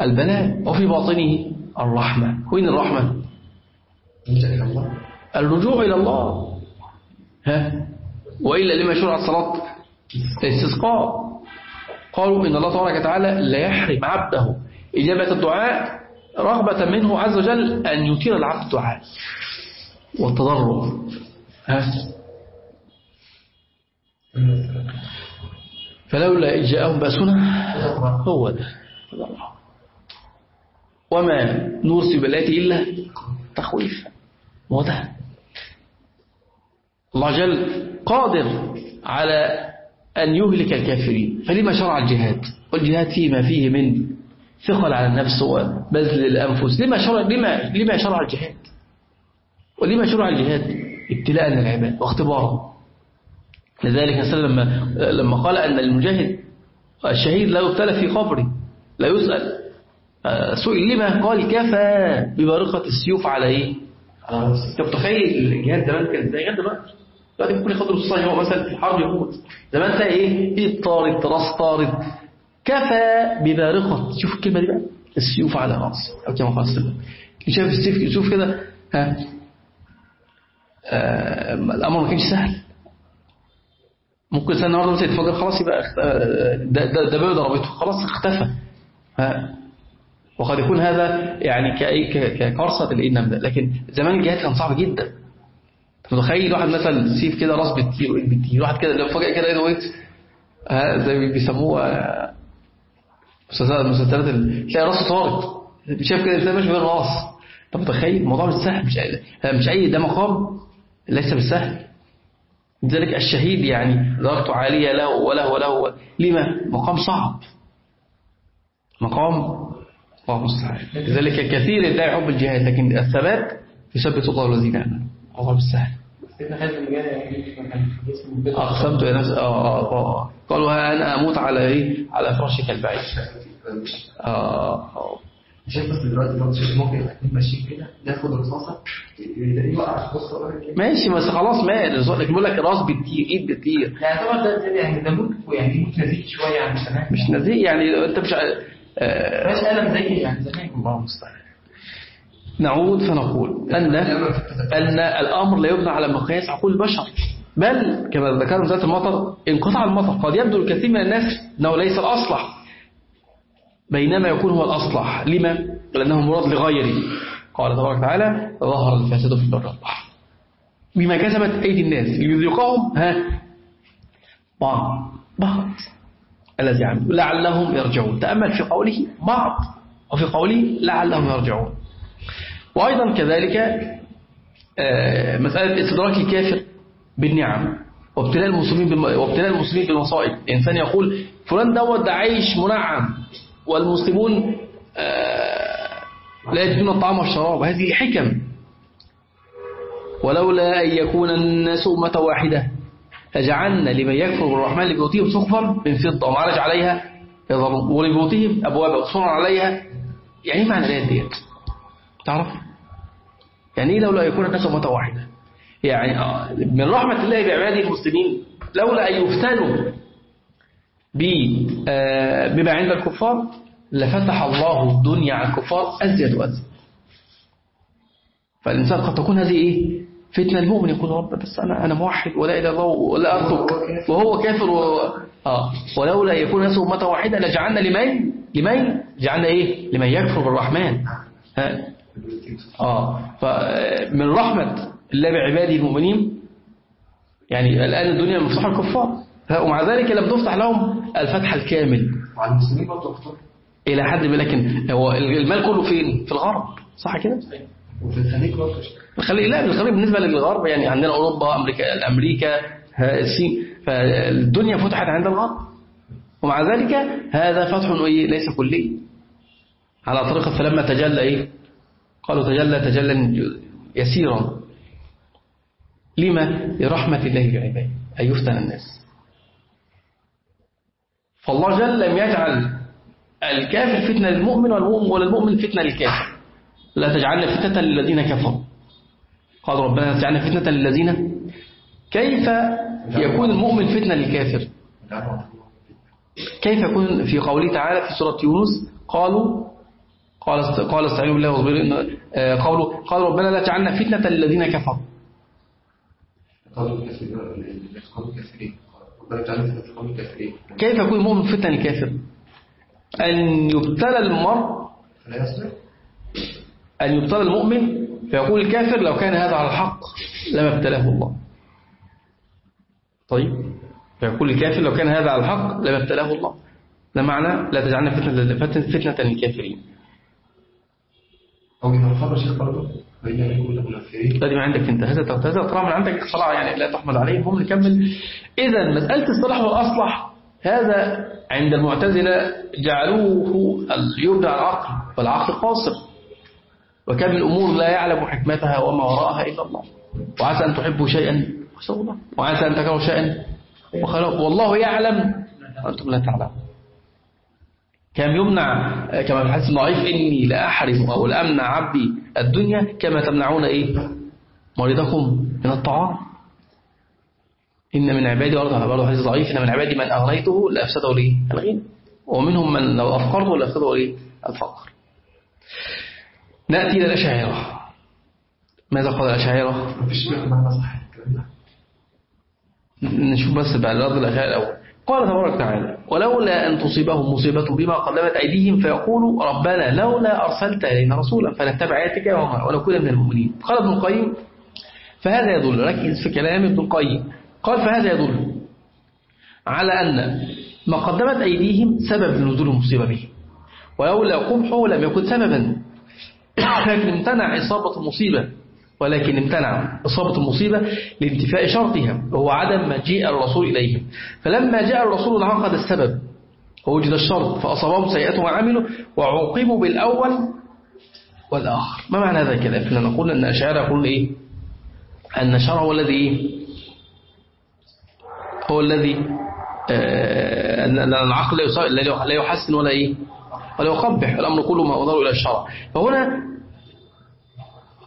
البلاء وفي باطنه الرحمة. وين الرحمة؟ الرجوع إلى الله. ها؟ وإلا لما شرعت صلاة الاستسقاء قالوا إن الله تبارك وتعالى لا يحرم عبده. إجابة الدعاء رغبة منه عز وجل أن يطير العبد الدعاء والتضرع ها؟ فلولا إن جاءهم بأسنا هو ده. وما نرسل بالآيات إلا تخويفا هو ده الله جل قادر على أن يهلك الكافرين. فلما شرع الجهاد؟ والجهاد فيه ما فيه من ثقل على النفس وبذل الأنفس. لما شرع, لما لما شرع الجهاد؟ ولما شرع الجهاد؟ ابتلاء للعباد واختبارهم لذلك لما, لما قال أن المجاهد الشهيد لا يبتلى في قبره لا يسأل. سئل لما؟ قال كفى ببارقة السيوف على إيه انت متخيل الجهاد زمان كان إزاي؟ غير دلوقتي دلوقتي ممكن ياخد الصحيح هو مثلا في الحرب يموت. زمان تلاقي إيه؟ ايد طارد راس طارد. كفى ببارقة شوف الكلمة دي بقى السيوف على رأسي أو كما قال السلام شايف السيف يشوف كده؟ ها؟ آه الأمر ما كانش سهل. ممكن سنة النهارده مثلا يتفجر خلاص يبقى آه، ده ده ده باب ضربته. خلاص اختفى. ها وقد يكون هذا يعني كأي ك- كقرصة الإنم لكن زمان الجهاد كان صعب جدا. متخيل واحد مثلا سيف كده راس بتطير وايد بتطير واحد كده لو فجأة كده وقفت ها زي ما بيسموها آه، مسلسلات مسلسلات ال- تلاقي راسه طارت. شايف كده انسان ماشي بين الراس أنت متخيل؟ الموضوع مش سهل. مش مش اي ده مقام ليس بالسهل. لذلك الشهيد يعني درجته عالية له وله وله لما؟ مقام صعب. مقام الله المستعان. لذلك كثير يدعي حب الجهاد لكن الثبات يثبت الله الذين امنوا الله بالسهل يعني أقسمت يا ناس. آه آه آه. قالوا ها أنا أموت على إيه؟ على فراشك البعيد آه آه. شايف بس دلوقتي برضه. شايف ممكن يبقى اتنين ماشيين كده ياخد رصاصه يلاقيه يوقع في كده ماشي بس خلاص لكن بيقول لك راس بتطير ايد بتطير يعني طبعا ده يعني ده موت يعني موت نزيف شوية عن زمان. مش نزيه يعني أنت مش آه، مش ألم زي يعني زمان. الله المستعان. نعود فنقول أن أن الأمر لا يبنى على مقياس عقول البشر بل كما ذكرنا ذات المطر انقطع المطر. قد يبدو الكثير من الناس أنه ليس الأصلح. بينما يكون هو الأصلح. لما؟ لأنه مراد لغيره. قال تبارك وتعالى ظهر الفساد في البر والبحر بما كسبت أيدي الناس. ليذيقهم؟ ها؟ بعض. بعض. الذي عملوا. لعلهم يرجعون. تأمل في قوله بعض. وفي قوله لعلهم يرجعون. وأيضا كذلك آه، مسألة استدراك الكافر بالنعم. وابتلاء المسلمين. وابتلاء المسلمين بالمصائب الإنسان يقول فلان دوت عايش منعم. والمسلمون آه، لا يجدون الطعام والشراب. هذه حكم. ولولا أن يكون الناس أمة واحدة لجعلنا لمن يكفر بالرحمن لبيوتهم سقفا من فضة. ومعرج عليها ولبيوتهم أبوابا وسرا عليها. يعني إيه معنى الآيات ديت؟ تعرف؟ يعني إيه لولا يكون الناس أمة واحدة؟ يعني آه، من رحمة الله بعباده المسلمين لولا أن يفتنوا بما عند الكفار لفتح الله الدنيا على الكفار أزيد وأزيد. فالإنسان قد تكون هذه إيه؟ فتنة المؤمن يقول رب بس أنا أنا موحد ولا إلا الله ولا أرتب وهو كافر و... آه. ولولا يكون الناس أمة واحدة لجعلنا لمن؟ لمن؟ جعلنا إيه؟ لمن يكفر بالرحمن. ها؟ آه. فمن رحمة الله بعباده المؤمنين يعني الآن الدنيا مفتوحة الكفار ومع ذلك لم تفتح لهم الفتح الكامل. وعلى المسلمين برضه إلى حد ما لكن هو المال كله فين؟ في الغرب. صح كده؟ وفي الخليج برضه. الخليج لا الخليج بالنسبة للغرب يعني عندنا أوروبا أمريكا أمريكا الصين. فالدنيا فتحت عند الغرب. ومع ذلك هذا فتح إيه؟ ليس كلي. على طريقة فلما تجلى إيه؟ قالوا تجلى تجلى يسيرا. لما؟ لرحمة الله بعباده أن يفتن الناس. فالله جل لم يجعل الكافر فتنة للمؤمن والمؤمن ولا المؤمن فتنة للكافر. لا تجعلنا فتنة للذين كفروا. قال ربنا لا تجعلنا فتنة للذين كيف يكون المؤمن فتنة للكافر؟ كيف يكون في قوله تعالى في سورة يونس؟ قالوا قال قال استعينوا بالله واصبروا إن آه، قالوا قال ربنا لا تجعلنا فتنة للذين كفروا. قالوا الكافرين الكافرين كيف يكون المؤمن فتنة للكافر أن يبتلى المرء أن يبتلى المؤمن فيقول الكافر لو كان هذا على الحق لما ابتلاه الله. طيب فيقول الكافر لو كان هذا على الحق لما ابتلاه الله. ده معنى لا تجعلنا فتنة, فتنة, فتنة للكافرين. أو إذا خرج الشيخ برضه فإن يكون المنافرين ده دي ما عندك أنت. هذا هذا طالما من عندك صلاة يعني لا تحمل عليه. هم نكمل. إذا مسألة الصلاح والأصلح هذا عند المعتزلة جعلوه يبدع العقل والعقل قاصر وكم من الأمور لا يعلم حكمتها وما وراءها إلا الله. وعسى أن تحبوا شيئا وعسى أن تكرهوا شيئا وخلق والله يعلم وأنتم لا تعلمون. كم يمنع كما في الحديث الضعيف إني لأحرم أو لأمنع عبدي الدنيا كما تمنعون إيه؟ مريضكم من الطعام. إن من عبادي برضه برضه حديث ضعيف إن من عبادي من أغنيته لأفسده لي الغنى. ومنهم من لو أفقرته لأخذه إيه الفقر. نأتي إلى الأشاعرة. ماذا قال ده نشوف بس بعد رد الأشاعرة الأول. قال تبارك وتعالى ولولا أن تصيبهم مصيبة بما قدمت أيديهم فيقولوا ربنا لولا أرسلت إلينا رسولا فنتبع آياتك ونكون من المؤمنين قال ابن القيم فهذا يدل ركز في كلام ابن القيم قال فهذا يدل على أن ما قدمت أيديهم سبب لنزول المصيبة به ولولا قمحه لم يكن سببا لكن امتنع إصابة المصيبة ولكن امتنع إصابة المصيبة لانتفاء شرطها وهو عدم مجيء الرسول إليهم فلما جاء الرسول انعقد السبب ووجد الشرط فأصابهم سيئات ما عملوا وعوقبوا بالأول والآخر ما معنى هذا الكلام؟ نقول أن الأشاعرة يقول إيه؟ أن الشرع هو الذي إيه؟ هو الذي آه، العقل لا يحسن ولا إيه؟ ولا يقبح الأمر كله ما أضر إلى الشرع فهنا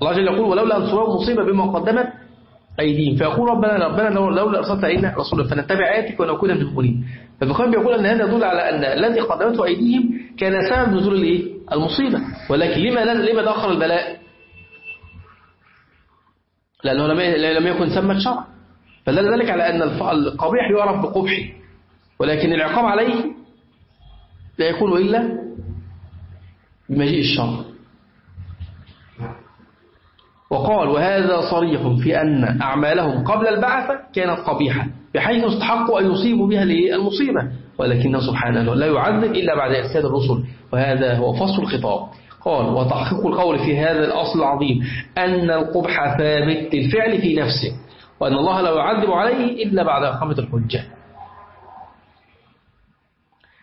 الله جل يقول ولولا أن تصيبهم مصيبة بما قدمت أيديهم فيقول ربنا ربنا لو- لولا أرسلت إلينا رسولا فنتبع آياتك ونكون من المؤمنين القيم بيقول أن هذا يدل على أن الذي قدمته أيديهم كان سبب نزول الإيه؟ المصيبة ولكن لما لما تأخر البلاء؟ لأنه لم يكن ثمة شرع فدل ذلك على أن القبيح يعرف بقبحه ولكن العقاب عليه لا يكون إلا بمجيء الشرع وقال وهذا صريح في أن أعمالهم قبل البعثة كانت قبيحة بحيث استحقوا أن يصيبوا بها؟ المصيبة ولكنه سبحانه لا يعذب إلا بعد إرسال الرسل. وهذا هو فصل الخطاب. قال وتحقيق القول في هذا الأصل العظيم أن القبح ثابت للفعل في نفسه. وأن الله لا يعذب عليه إلا بعد إقامة الحجة.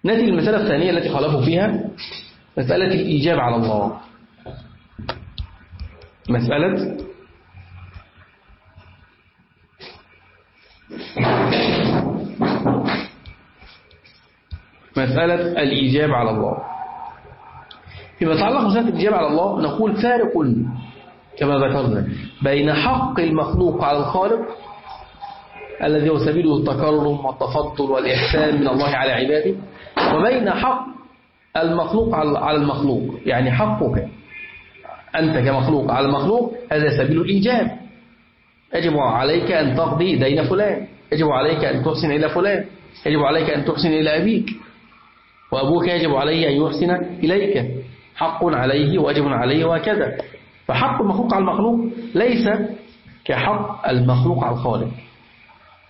نأتي للمسألة الثانية التي خالفوا فيها. مسألة الإيجاب على الله. مسألة مسألة الإيجاب على الله. فيما يتعلق بمسألة الإيجاب على الله نقول فارق كما ذكرنا بين حق المخلوق على الخالق الذي هو سبيله التكرم والتفضل والإحسان من الله على عباده وبين حق المخلوق على المخلوق. يعني حقك أنت كمخلوق على المخلوق هذا سبيل الإيجاب. يجب عليك أن تقضي دين فلان يجب عليك أن تحسن إلى فلان يجب عليك أن تحسن إلى أبيك وأبوك يجب عليه أن يحسن إليك. حق عليه وأجب عليه وهكذا. فحق المخلوق على المخلوق ليس كحق المخلوق على الخالق.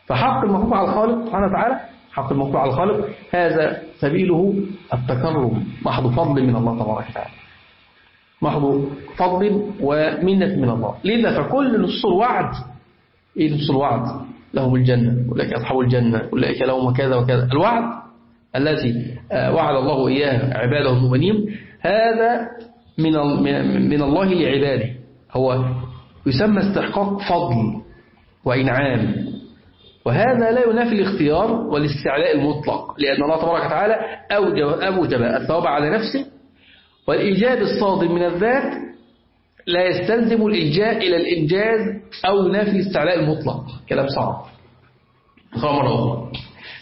فحق المخلوق على الخالق سبحانه وتعالى حق المخلوق على الخالق هذا سبيله التكرم محض فضل من الله تبارك وتعالى. محض فضل ومنة من الله. لذا فكل نص الوعد إيه نص الوعد؟ لهم الجنة أولئك أصحاب الجنة أولئك لهم كذا وكذا. الوعد الذي وعد الله إياه عباده المؤمنين هذا من من الله لعباده. هو يسمى استحقاق فضل وإنعام. وهذا لا ينافي الاختيار والاستعلاء المطلق لأن الله تبارك وتعالى أوجب, الثواب على نفسه والإيجاب الصادم من الذات لا يستلزم الإلجاء إلى الإنجاز أو ينافي الاستعلاء المطلق. كلام صعب. مرة أخرى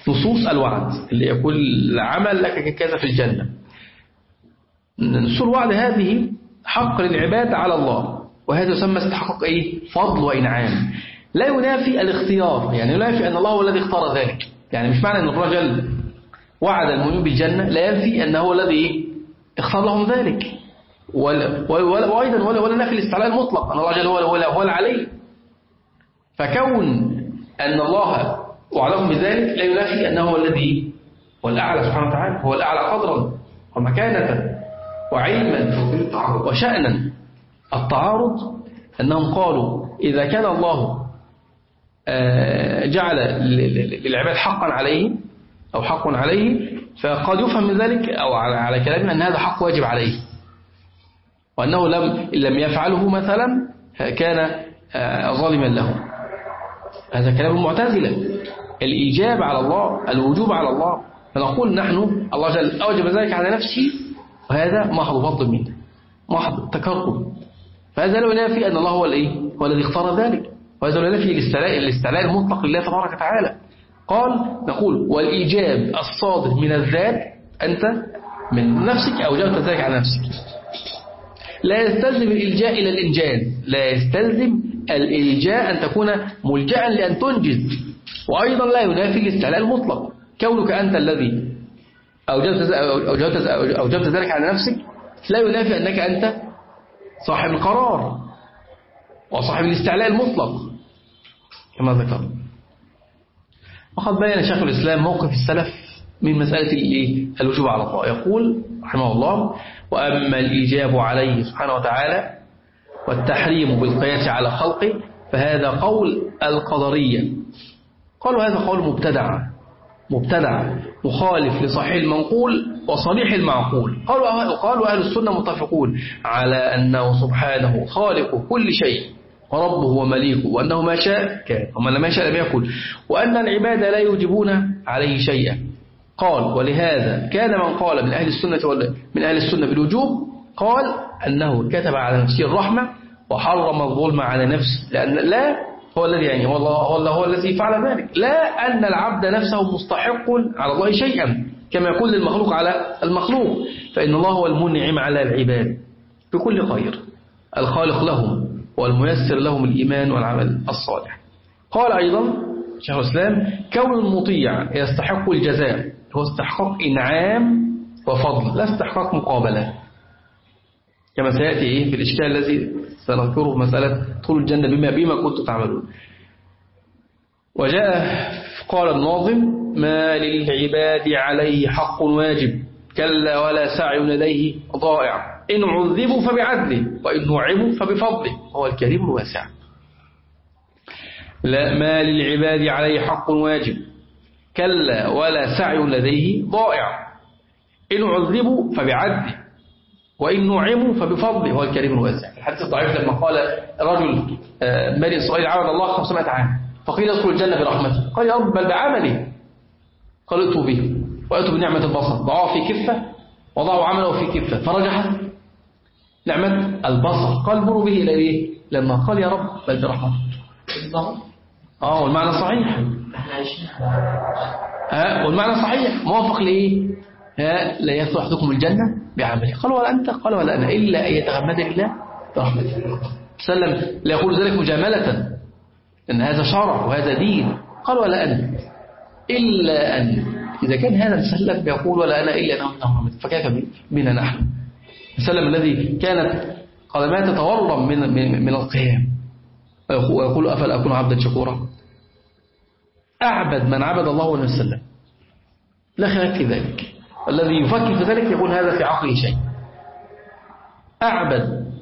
نصوص الوعد اللي يقول العمل لك كذا في الجنة. نصوص الوعد هذه حق للعباد على الله. وهذا يسمى استحقاق إيه؟ فضل وإنعام. لا ينافي الاختيار. يعني ينافي أن الله هو الذي اختار ذلك. يعني مش معنى أن الرجل وعد المؤمنين بالجنة لا ينفي أنه هو الذي اختار لهم ذلك. ولا ولا وأيضا ولا, ولا نفي الاستعلاء المطلق. أن الله جل هو هو العلي. فكون أن الله وعدهم بذلك لا ينافي أنه هو الذي هو الأعلى سبحانه وتعالى هو الأعلى قدرا ومكانة. وعلما وشأنا. التعارض أنهم قالوا إذا كان الله جعل للعباد حقا عليه أو حق عليه فقد يفهم من ذلك أو على كلامنا أن هذا حق واجب عليه. وأنه لم لم يفعله مثلا كان ظالما له. هذا كلام المعتزلة. الإيجاب على الله الوجوب على الله. فنقول نحن الله جل أوجب ذلك على نفسه وهذا محض فضل منه محض تكرم فهذا لا ينافي أن الله هو الإيه هو الذي اختار ذلك. وهذا لا ينافي الاستعلاء الاستعلاء المطلق لله تبارك وتعالى. قال نقول والإيجاب الصادر من الذات أنت من نفسك أو جاءت ذلك على نفسك. لا يستلزم الإلجاء إلى الإنجاز. لا يستلزم الإلجاء أن تكون ملجأ لأن تنجز. وأيضا لا ينافي الاستعلاء المطلق. كونك أنت الذي أوجبت أوجبت أوجبت ذلك على نفسك لا ينافي أنك أنت صاحب القرار وصاحب الاستعلاء المطلق كما ذكرنا وقد بين شيخ الإسلام موقف السلف من مسألة الوجوب على الله يقول رحمه الله وأما الإيجاب عليه سبحانه وتعالى والتحريم بالقياس على خلقه فهذا قول القدرية. قالوا هذا قول مبتدع. مبتدع مخالف لصحيح المنقول وصريح المعقول. قالوا قالوا أهل السنة متفقون على أنه سبحانه خالق كل شيء وربه ومليكه وأنه ما شاء كان. ومن ما شاء لم يكن. وأن العباد لا يوجبون عليه شيئا. قال ولهذا كان من قال من أهل السنة من أهل السنة بالوجوب قال أنه كتب على نفسه الرحمة وحرم الظلم على نفسه لأن لا هو الذي يعني هو الله هو, الله هو الذي فعل ذلك. لا أن العبد نفسه مستحق على الله شيئا كما يقول المخلوق على المخلوق. فإن الله هو المنعم على العباد بكل خير. الخالق لهم والميسر لهم الإيمان والعمل الصالح. قال أيضا شيخ الإسلام كون المطيع يستحق الجزاء هو استحقاق إنعام وفضل لا استحقاق مقابلة. كما سيأتي إيه في الإشكال الذي سنذكره مسألة طول الجنة بما بما كنتم تعملون. وجاء قال الناظم ما للعباد عليه حق واجب كلا ولا سعي لديه ضائع. إن عذبوا فبعدله وإن نعموا فبفضله. هو الكريم الواسع. لا ما للعباد عليه حق واجب كلا ولا سعي لديه ضائع. إن عذبوا فبعدله. وإن نعموا فبفضله هو الكريم الواسع. الحديث الضعيف لما قال رجل بني إسرائيل عبد الله 500 عام فقيل ادخل الجنة برحمته. قال يا رب بل بعمله قال اتوا به وآتوا بنعمة البصر. ضعوه في كفة وضعوا عمله في كفة. فرجحت نعمة البصر. قال مروا به إلى إيه؟ لما قال يا رب بل برحمته. آه والمعنى صحيح. ها؟ والمعنى صحيح. موافق لإيه؟ لا يدخل أحدكم الجنة بعمله. قال ولا أنت؟ قال ولا أنا. إلا أن يتغمدني الله برحمته سلم. لا يقول ذلك مجاملة أن هذا شرع وهذا دين. قال ولا أنا إلا أن. إذا كان هذا المسلم يقول ولا أنا إلا أنا محمد فكيف بنا نحن؟ المسلم الذي كانت قدمات تتورم من, من, من القيام. ويقول أفلا أكون عبدا شكورا؟ أعبد من عبد الله ونسلم لا خلاف في ذلك. الذي يفكر في ذلك يقول هذا في عقله شيء. أعبد.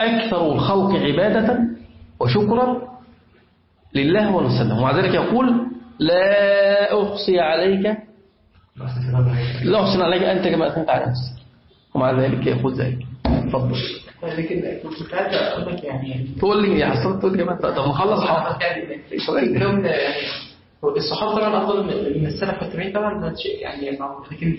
أكثر الخلق عبادة وشكرا لله ورسوله ومع ذلك يقول لا أحصي عليك. لا أحصي عليك أنت كما أثنت على نفسك. ومع ذلك يقول ذلك. تفضل. لكن كنت يعني تقول لي حسن تقول لي كمان. طب نخلص حاضر يعني؟ يعني الصحابة طبعا أفضل من السلف والتابعين طبعا ده شيء يعني معروف. لكن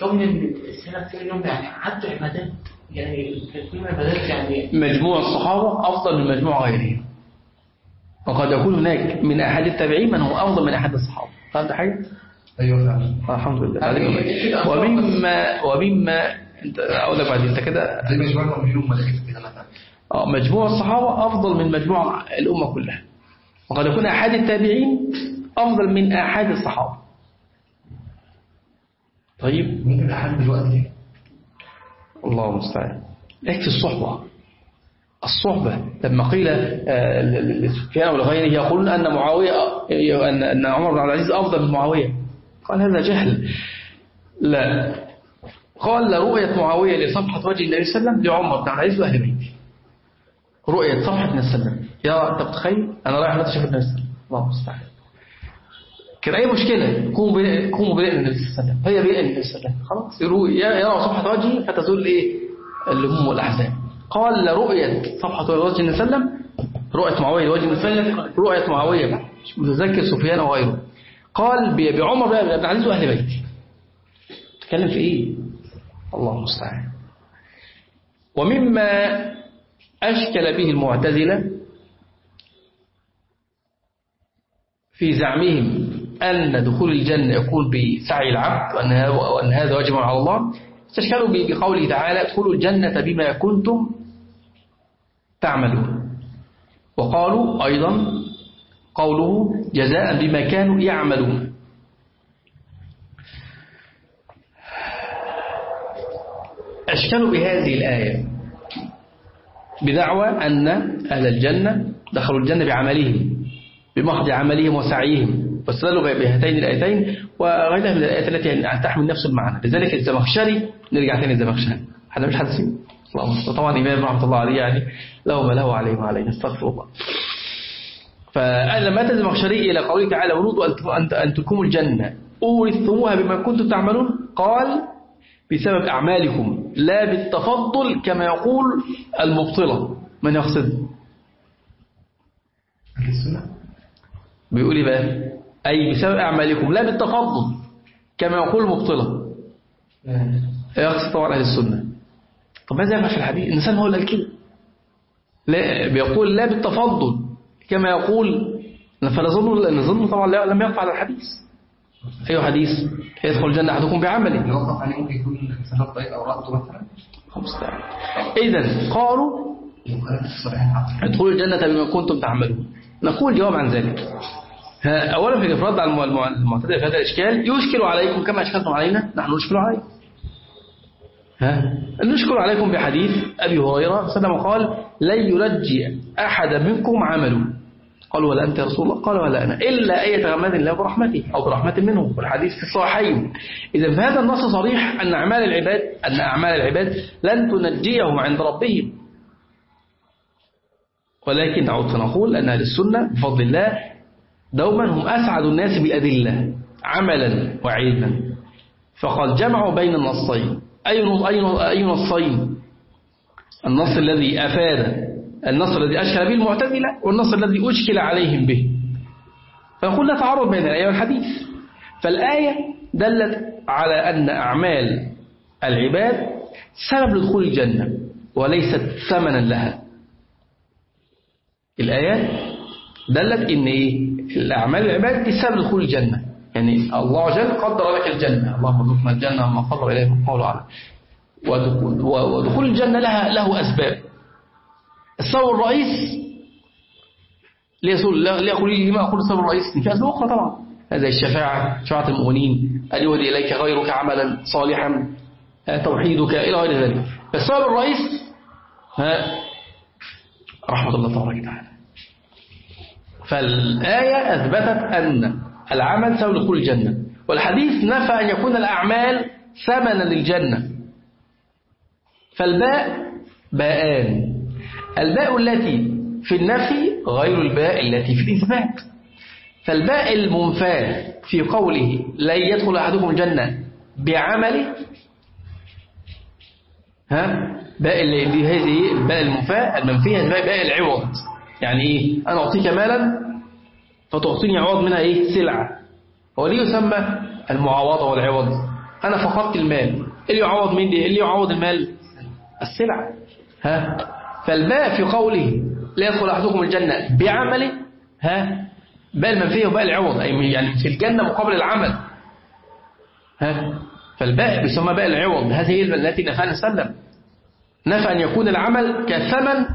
كون إن السلف كل يوم يعني عدوا عبادات يعني كل عبادات يعني مجموع الصحابة أفضل من مجموع غيرهم. وقد يكون هناك من أحد التابعين من هو أفضل من أحد الصحابة. فهمت حاجة؟ أيوه فعلا آه، الحمد لله. عليك ومما ومما انت أقول لك بعد أنت كده زي مجموعة المؤمنين كده. مثلا آه، مجموع الصحابة أفضل من مجموع الأمة كلها. وقد يكون أحد التابعين أفضل من أحد الصحابة. طيب. ممكن أحد دلوقتي؟ الله المستعان. يكفي الصحبة. الصحبة لما قيل آه، لسفيان ولغيره يقولون أن معاوية أن أن عمر بن عبد العزيز أفضل من معاوية. قال هذا جهل. لا. قال رؤية معاوية لصفحة وجه النبي صلى الله عليه وسلم لعمر بن عبد العزيز وأهل رؤية صفحة النبي صلى الله عليه وسلم يا أنت بتخيل أنا رايح نفسي أشوف النبي صلى الله عليه وسلم كان أي مشكلة؟ قوموا بناء النبي صلى الله عليه وسلم هي بناء النبي صلى الله عليه وسلم خلاص يروا صفحة وجهه فتزول إيه؟ الهموم والأحزان. قال رؤية صفحة وجه النبي صلى الله عليه وسلم رؤية معاوية لوجه النبي صلى الله عليه وسلم رؤية معاوية متذكر سفيان وغيره. قال بعمر بن عبد العزيز وأهل بيته تتكلم في إيه؟ الله المستعان. ومما أشكل به المعتزلة في زعمهم أن دخول الجنة يكون بسعي العبد وأن هذا, واجب على الله. استشكلوا بقوله تعالى ادخلوا الجنة بما كنتم تعملون وقالوا أيضا قوله جزاء بما كانوا يعملون. أشكلوا بهذه الآية بدعوى أن أهل الجنة دخلوا الجنة بعملهم بمحض عملهم وسعيهم. واستدلوا بهاتين الآيتين وغيرها من الآيات التي تحمل نفس المعنى. لذلك الزمخشري نرجع ثاني الزمخشري حدا مش حدثين طبعا إمام رحمة الله عليه يعني. له ما له عليه وعليه. استغفر الله. فلما أتى الزمخشري إلى قوله تعالى ونودوا أن تلكم الجنة. أورثتموها بما كنتم تعملون. قال بسبب أعمالكم لا بالتفضل كما يقول المبطلة. من يقصد؟ بيقول إيه بقى؟ أي بسبب أعمالكم لا بالتفضل كما يقول المبطلة. يقصد طبعا أهل السنة. طب ماذا يفعل في الحديث؟ الإنسان هو اللي قال كده. لا بيقول لا بالتفضل كما يقول فنظن نظن طبعا لم يقف على الحديث. أي حديث. يدخل الجنة أحدكم بعمله. عليه ممكن يكون أو رأته مثلا. إذا قالوا ادخلوا الجنة بما كنتم تعملون. نقول جواب عن ذلك. أولا في الإفراد على المعتدل في هذا الإشكال يشكل عليكم كما أشكلتم علينا نحن نشكل عليكم. ها نشكر عليكم بحديث أبي هريرة سلم قال لن يلجي أحد منكم عمله. قال ولا أنت يا رسول الله؟ قال ولا أنا. إلا أن يتغمد الله برحمته أو برحمة منه. والحديث في الصحيحين. إذا فهذا النص صريح أن أعمال العباد أن أعمال العباد لن تنجيهم عند ربهم. ولكن نعود فنقول أن أهل السنة بفضل الله دوما هم أسعد الناس بالأدلة عملا وعلما. فقد جمعوا بين النصين. أي نصين النص الذي أفاد النص الذي أشكل به المعتزلة والنص الذي أشكل عليهم به. فنقول لا تعارض بين الآية والحديث. فالآية دلت على أن أعمال العباد سبب لدخول الجنة وليست ثمنا لها. الآيات دلت إن إيه؟ الأعمال العباد دي سبب لدخول الجنة. يعني الله وجل قدر لك الجنة. اللهم ارزقنا الجنة وما قدر إليه من قول على ودخول, ودخول الجنة لها له أسباب. السبب الرئيس ليقول لي لما أقول السبب الرئيس. في أسباب أخرى طبعا. هذا الشفاعة شفاعة المؤمنين. أن يهدي إليك غيرك عملا صالحا توحيدك إلى غير ذلك. فالسبب الرئيس ها رحمة الله تبارك وتعالى. فالآية أثبتت أن العمل سبب دخول الجنة والحديث نفى أن يكون الأعمال ثمنا للجنة. فالباء باءان الباء التي في النفي غير الباء التي في الإثبات. فالباء المنفاة في قوله لن يدخل أحدكم الجنة بعمله ها؟ باء اللي هذه الباء المنفاة المنفية باء العوض. يعني إيه؟ أنا أعطيك مالا فتعطيني عوض منها إيه؟ سلعة. هو ليه يسمى المعاوضة والعوض. أنا فقدت المال. اللي يعوض مني اللي يعوض المال؟ السلعة. ها؟ فالباء في قوله لا يدخل أحدكم الجنة بعمله ها؟ باء المنفية وباء العوض أي يعني في الجنة مقابل العمل ها؟ فالباء بيسمى باء العوض هذه التي نفاها نسلم نفى أن يكون العمل كثمن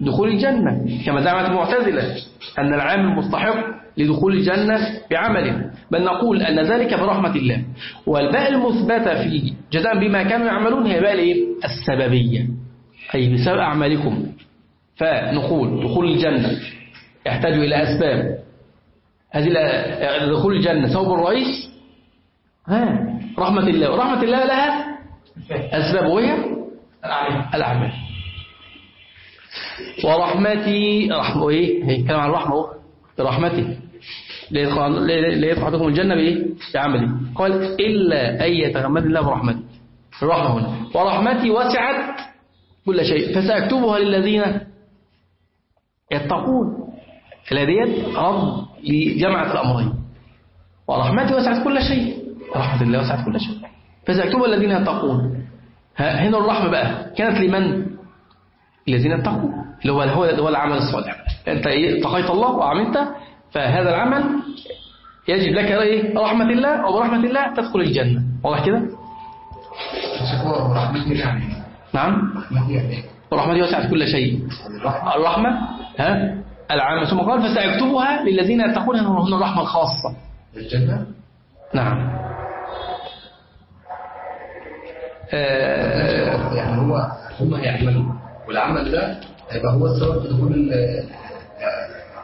دخول الجنة كما زعمت المعتزلة أن العامل مستحق لدخول الجنة بعمله بل نقول أن ذلك برحمة الله. والباء المثبتة في جزاء بما كانوا يعملون هي باء السببية. أي بسبب أعمالكم. فنقول دخول الجنة يحتاج إلى أسباب. هذه دخول الجنة سبب الرئيس. ها؟ رحمة الله. ورحمة الله لها أسباب وهي الأعمال. ورحمتي رحمة إيه هي كلام عن الرحمة. برحمته ليدخل أحدكم الجنة بإيه؟ بعمله قال إلا أن يتغمد الله برحمته. الرحمة هنا. ورحمتي وسعت كل شيء. فسأكتبها للذين يتقون. الذين رب لجمعة الأمرين. ورحمتي وسعت كل شيء. رحمة الله وسعت كل شيء. فسأكتبها الذين يتقون. هنا الرحمة بقى. كانت لمن؟ الذين اتقوا. اللي هو هو العمل الصالح. انت اتقيت الله وعملت. فهذا العمل يجب لك إيه؟ رحمة الله. وبرحمة الله تدخل الجنة. واضح كده؟ هو رحمته يعني نعم؟ ورحمتي وسعت كل شيء. الرحمة ها العامة. ثم قال فسيكتبها للذين يتقون هن الرحمة الخاصة. الجنة؟ نعم. آه، يعني هو هم هيعملوا والعمل ده هيبقى هو السبب في دخول ال-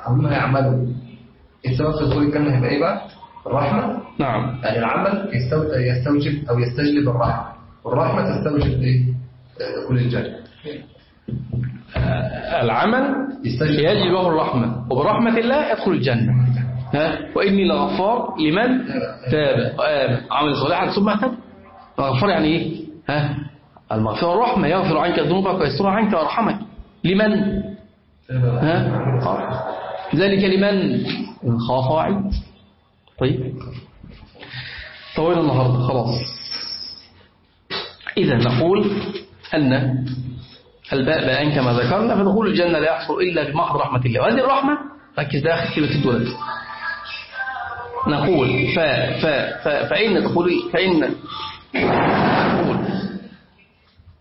هم هيعملوا. السبب في دخول الجنة هيبقى إيه بقى؟ الرحمة. نعم. يعني العمل يستو- يستوجب أو يستجلب الرحمة. والرحمة تستوجب إيه؟ دخول الجنة آه، العمل يجب له الرحمة. وبرحمة الله يدخل الجنة. ها؟ وإني لغفار لمن تاب. وآمن عمل صالحا ثم اهتدى الغفار يعني إيه؟ ها؟ المغفرة والرحمة. يغفر عنك ذنوبك ويستر عنك ويرحمك. لمن؟ ها؟ آه. ذلك لمن؟ خاف وعيد طيب. طويل النهاردة خلاص. إذا نقول أن الباء بأن كما ذكرنا فدخول الجنة لا يحصل إلا بمحض رحمة الله. وهذه الرحمة ركز داخل كلمة الدولة. نقول ف ف ف فإن دخول فإن نقول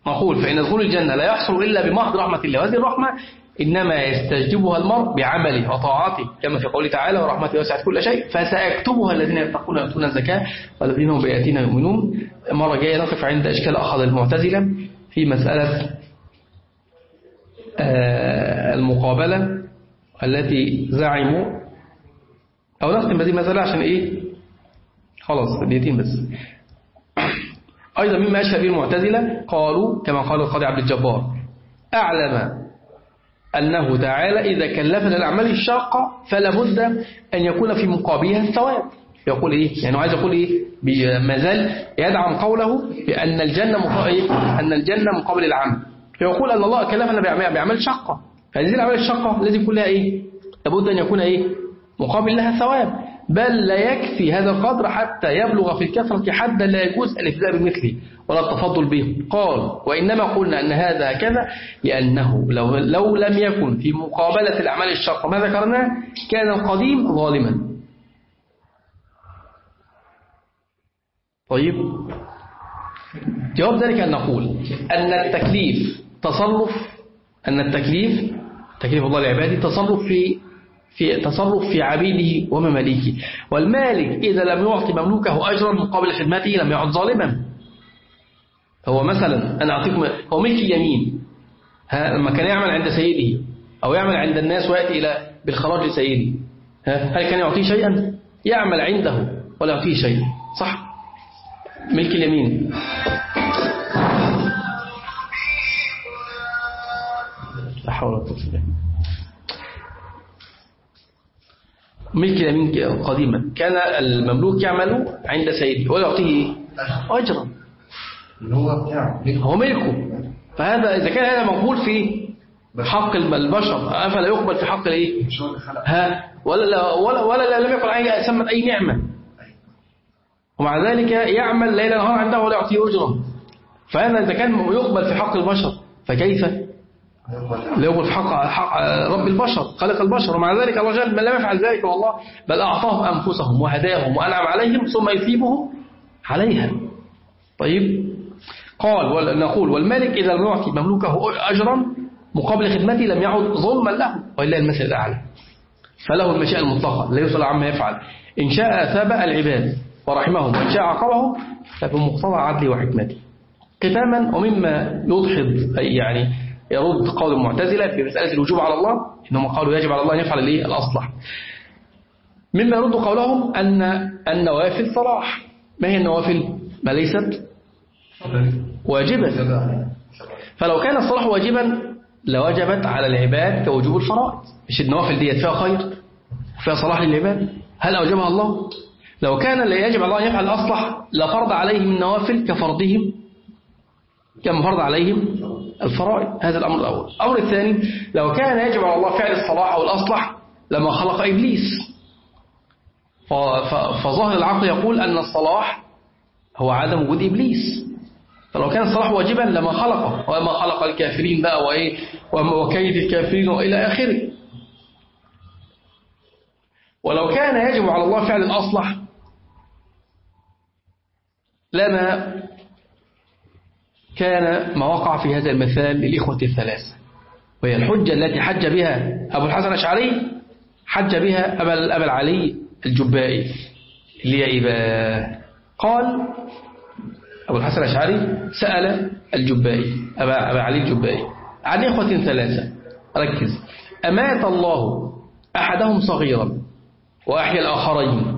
نقول فإن دخول الجنة لا يحصل إلا بمحض رحمة الله. وهذه الرحمة إنما يستجلبها المرء بعمله وطاعته كما في قوله تعالى ورحمته وسعت كل شيء فسيكتبها الذين يتقون ويؤتون الزكاة والذين هم بآياتنا يؤمنون. المرة الجاية نقف عند إشكال أخذ المعتزلة. في مسألة آه، المقابلة التي زعموا أو نختم بهذه المسألة عشان إيه؟ خلاص دقيقتين بس. أيضا مما أشهر به المعتزلة قالوا كما قال القاضي عبد الجبار أعلم أنه تعالى إذا كلفنا الأعمال الشاقة فلا بد أن يكون في مقابلها الثواب. يقول إيه؟ يعني عايز يقول إيه؟ ما زال يدعم قوله بأن الجنة مقابل إيه؟ أن الجنة مقابل العمل فيقول أن الله كلفنا بأعمال شاقة هذه الأعمال الشاقة لازم يكون لها إيه؟ لابد أن يكون إيه؟ مقابل لها ثواب بل لا يكفي هذا القدر حتى يبلغ في الكثرة حدا لا يجوز الابتداء بمثله ولا التفضل به قال وإنما قلنا أن هذا كذا لأنه لو, لو لم يكن في مقابلة الأعمال الشاقة ما ذكرناه كان القديم ظالما طيب؟ جواب ذلك أن نقول أن التكليف تصرف أن التكليف تكليف الله لعباده تصرف في في تصرف في عبيده ومماليكه. والمالك إذا لم يعطي مملوكه أجرا مقابل خدمته لم يعد ظالما. هو مثلا أنا أعطيكم هو ملك اليمين. ها لما كان يعمل عند سيده أو يعمل عند الناس ويأتي إلى بالخراج لسيده. ها هل كان يعطيه شيئا؟ يعمل عنده ولا يعطيه شيء. صح؟ ملك اليمين. لا حول ولا قوة إلا ملك اليمين قديما. كان المملوك يعمل عند سيده. ولا يعطيه أجرا. هو ملكه. فهذا إذا كان هذا مقبول في حق البشر. أفلا يقبل في حق الإيه؟ ها؟ ولا لا ولا ولا لم يكن أي سمت أي نعمة. ومع ذلك يعمل ليل نهار عنده ولا يعطيه أجرا فهذا إذا كان يقبل في حق البشر فكيف؟ لا يقبل في حق, حق رب البشر خلق البشر. ومع ذلك الله جل لم يفعل ذلك والله بل أعطاهم أنفسهم وهداهم وأنعم عليهم ثم يثيبهم عليها. طيب. قال ونقول والملك إذا لم يعطي مملوكه أجرا مقابل خدمته لم يعد ظلما له وإلا المثل الأعلى. فله المشيئة المطلقة لا يسأل عما يفعل. إن شاء أثاب العباد. ورحمهم. وإن شاء عقبهم فبمقتضى عدله وحكمته ختاما ومما يدحض أي يعني يرد قول المعتزلة في مسألة الوجوب على الله إنهم قالوا يجب على الله أن يفعل الايه الأصلح. مما يرد قولهم أن النوافل صلاح. ما هي النوافل؟ ما ليست؟ واجبة. فلو كان الصلاح واجبا لوجبت على العباد كوجوب الفرائض. مش النوافل ديت فيها خير؟ فيها صلاح للعباد. هل أوجبها الله؟ لو كان لا يجب على الله يفعل الأصلح لفرض عليهم النوافل كفرضهم كما فرض عليهم الفرائض. هذا الأمر الأول. الأمر الثاني لو كان يجب على الله فعل الصلاح أو الأصلح لما خلق إبليس. فظاهر العقل يقول أن الصلاح هو عدم وجود إبليس. فلو كان الصلاح واجبا لما خلقه. وما خلق الكافرين بقى وإيه؟ وكيد الكافرين وإلى آخره. ولو كان يجب على الله فعل الأصلح لما كان ما وقع في هذا المثال للإخوة الثلاثة وهي الحجة التي حج بها أبو الحسن الأشعري حج بها أبا أبا العلي الجبائي اللي إيه؟ قال أبو الحسن الأشعري سأل الجبائي أبا, أبا علي الجبائي عن إخوة ثلاثة ركز أمات الله أحدهم صغيرا وأحيا الآخرين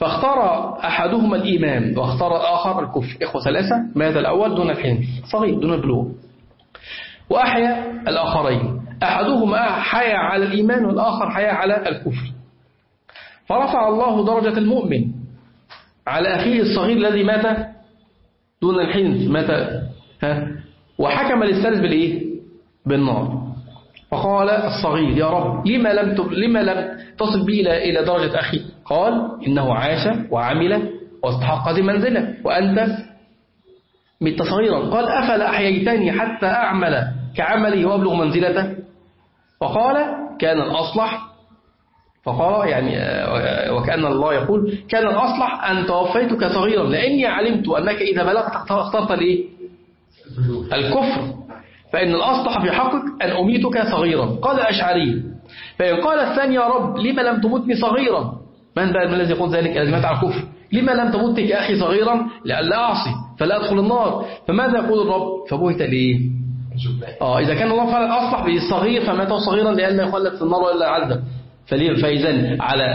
فاختار أحدهما الإيمان واختار الآخر الكفر. إخوة ثلاثة مات الأول؟ دون الحلم صغير دون البلوغ. وأحيا الآخرين. أحدهما حيا على الإيمان والآخر حيا على الكفر. فرفع الله درجة المؤمن على أخيه الصغير الذي مات دون الحنث مات ها؟ وحكم للثالث بالإيه؟ بالنار. فقال الصغير يا رب لما لم. لما لم تصل بي إلى درجة أخي قال إنه عاش وعمل واستحق هذه المنزلة وأنت مت صغيرا قال أفلا أحييتني حتى أعمل كعملي وأبلغ منزلته فقال كان الأصلح فقال يعني وكأن الله يقول كان الأصلح أن توفيتك صغيرا لأني علمت أنك إذا بلغت اخترت الإيه؟ الكفر فإن الأصلح في حقك أن أميتك صغيرا. قال الأشعري فإن قال الثاني يا رب لما لم تمتني صغيرا؟ من بقى الذي يقول ذلك؟ الذي مات على الكفر. لما لم تمتني كأخي صغيرا؟ لألا أعصي فلا أدخل النار. فماذا يقول الرب؟ فبهت ليه آه إذا كان الله فعلا أصلح به الصغير فماته صغيرا لألا يخلد في النار ولا عذب فإذا على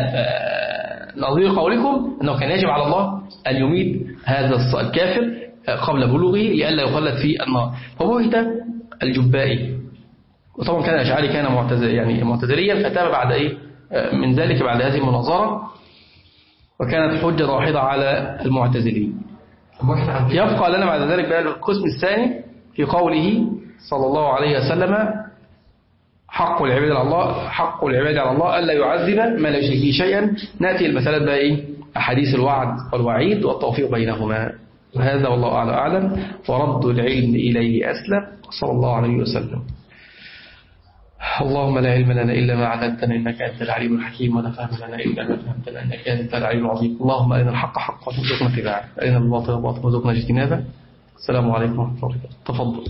نظير قولكم أنه كان يجب على الله أن يميت هذا الكافر قبل بلوغه لئلا يخلد في النار. فبهت الجبائي. وطبعا كان الأشعري كان يعني معتزليا فتاب بعد إيه من ذلك بعد هذه المناظرة وكانت حجة واحدة على المعتزلين. يبقى لنا بعد ذلك بقى القسم الثاني في قوله صلى الله عليه وسلم حق العباد على الله حق العباد على الله ألا يعذب ما لا يشرك شيئا. نأتي المسألة بقى إيه أحاديث الوعد والوعيد والتوفيق بينهما. وهذا والله أعلم. ورد العلم إليه أسلم. صلى الله عليه وسلم. اللهم لا علم لنا إلا ما علمتنا إنك أنت العليم الحكيم ولا فهم لنا إلا ما فهمتنا إنك أنت العليم العظيم. اللهم أرنا الحق حقا وارزقنا اتباعه. أرنا الباطل باطلا وارزقنا اجتنابه. السلام عليكم ورحمة الله وبركاته. تفضل.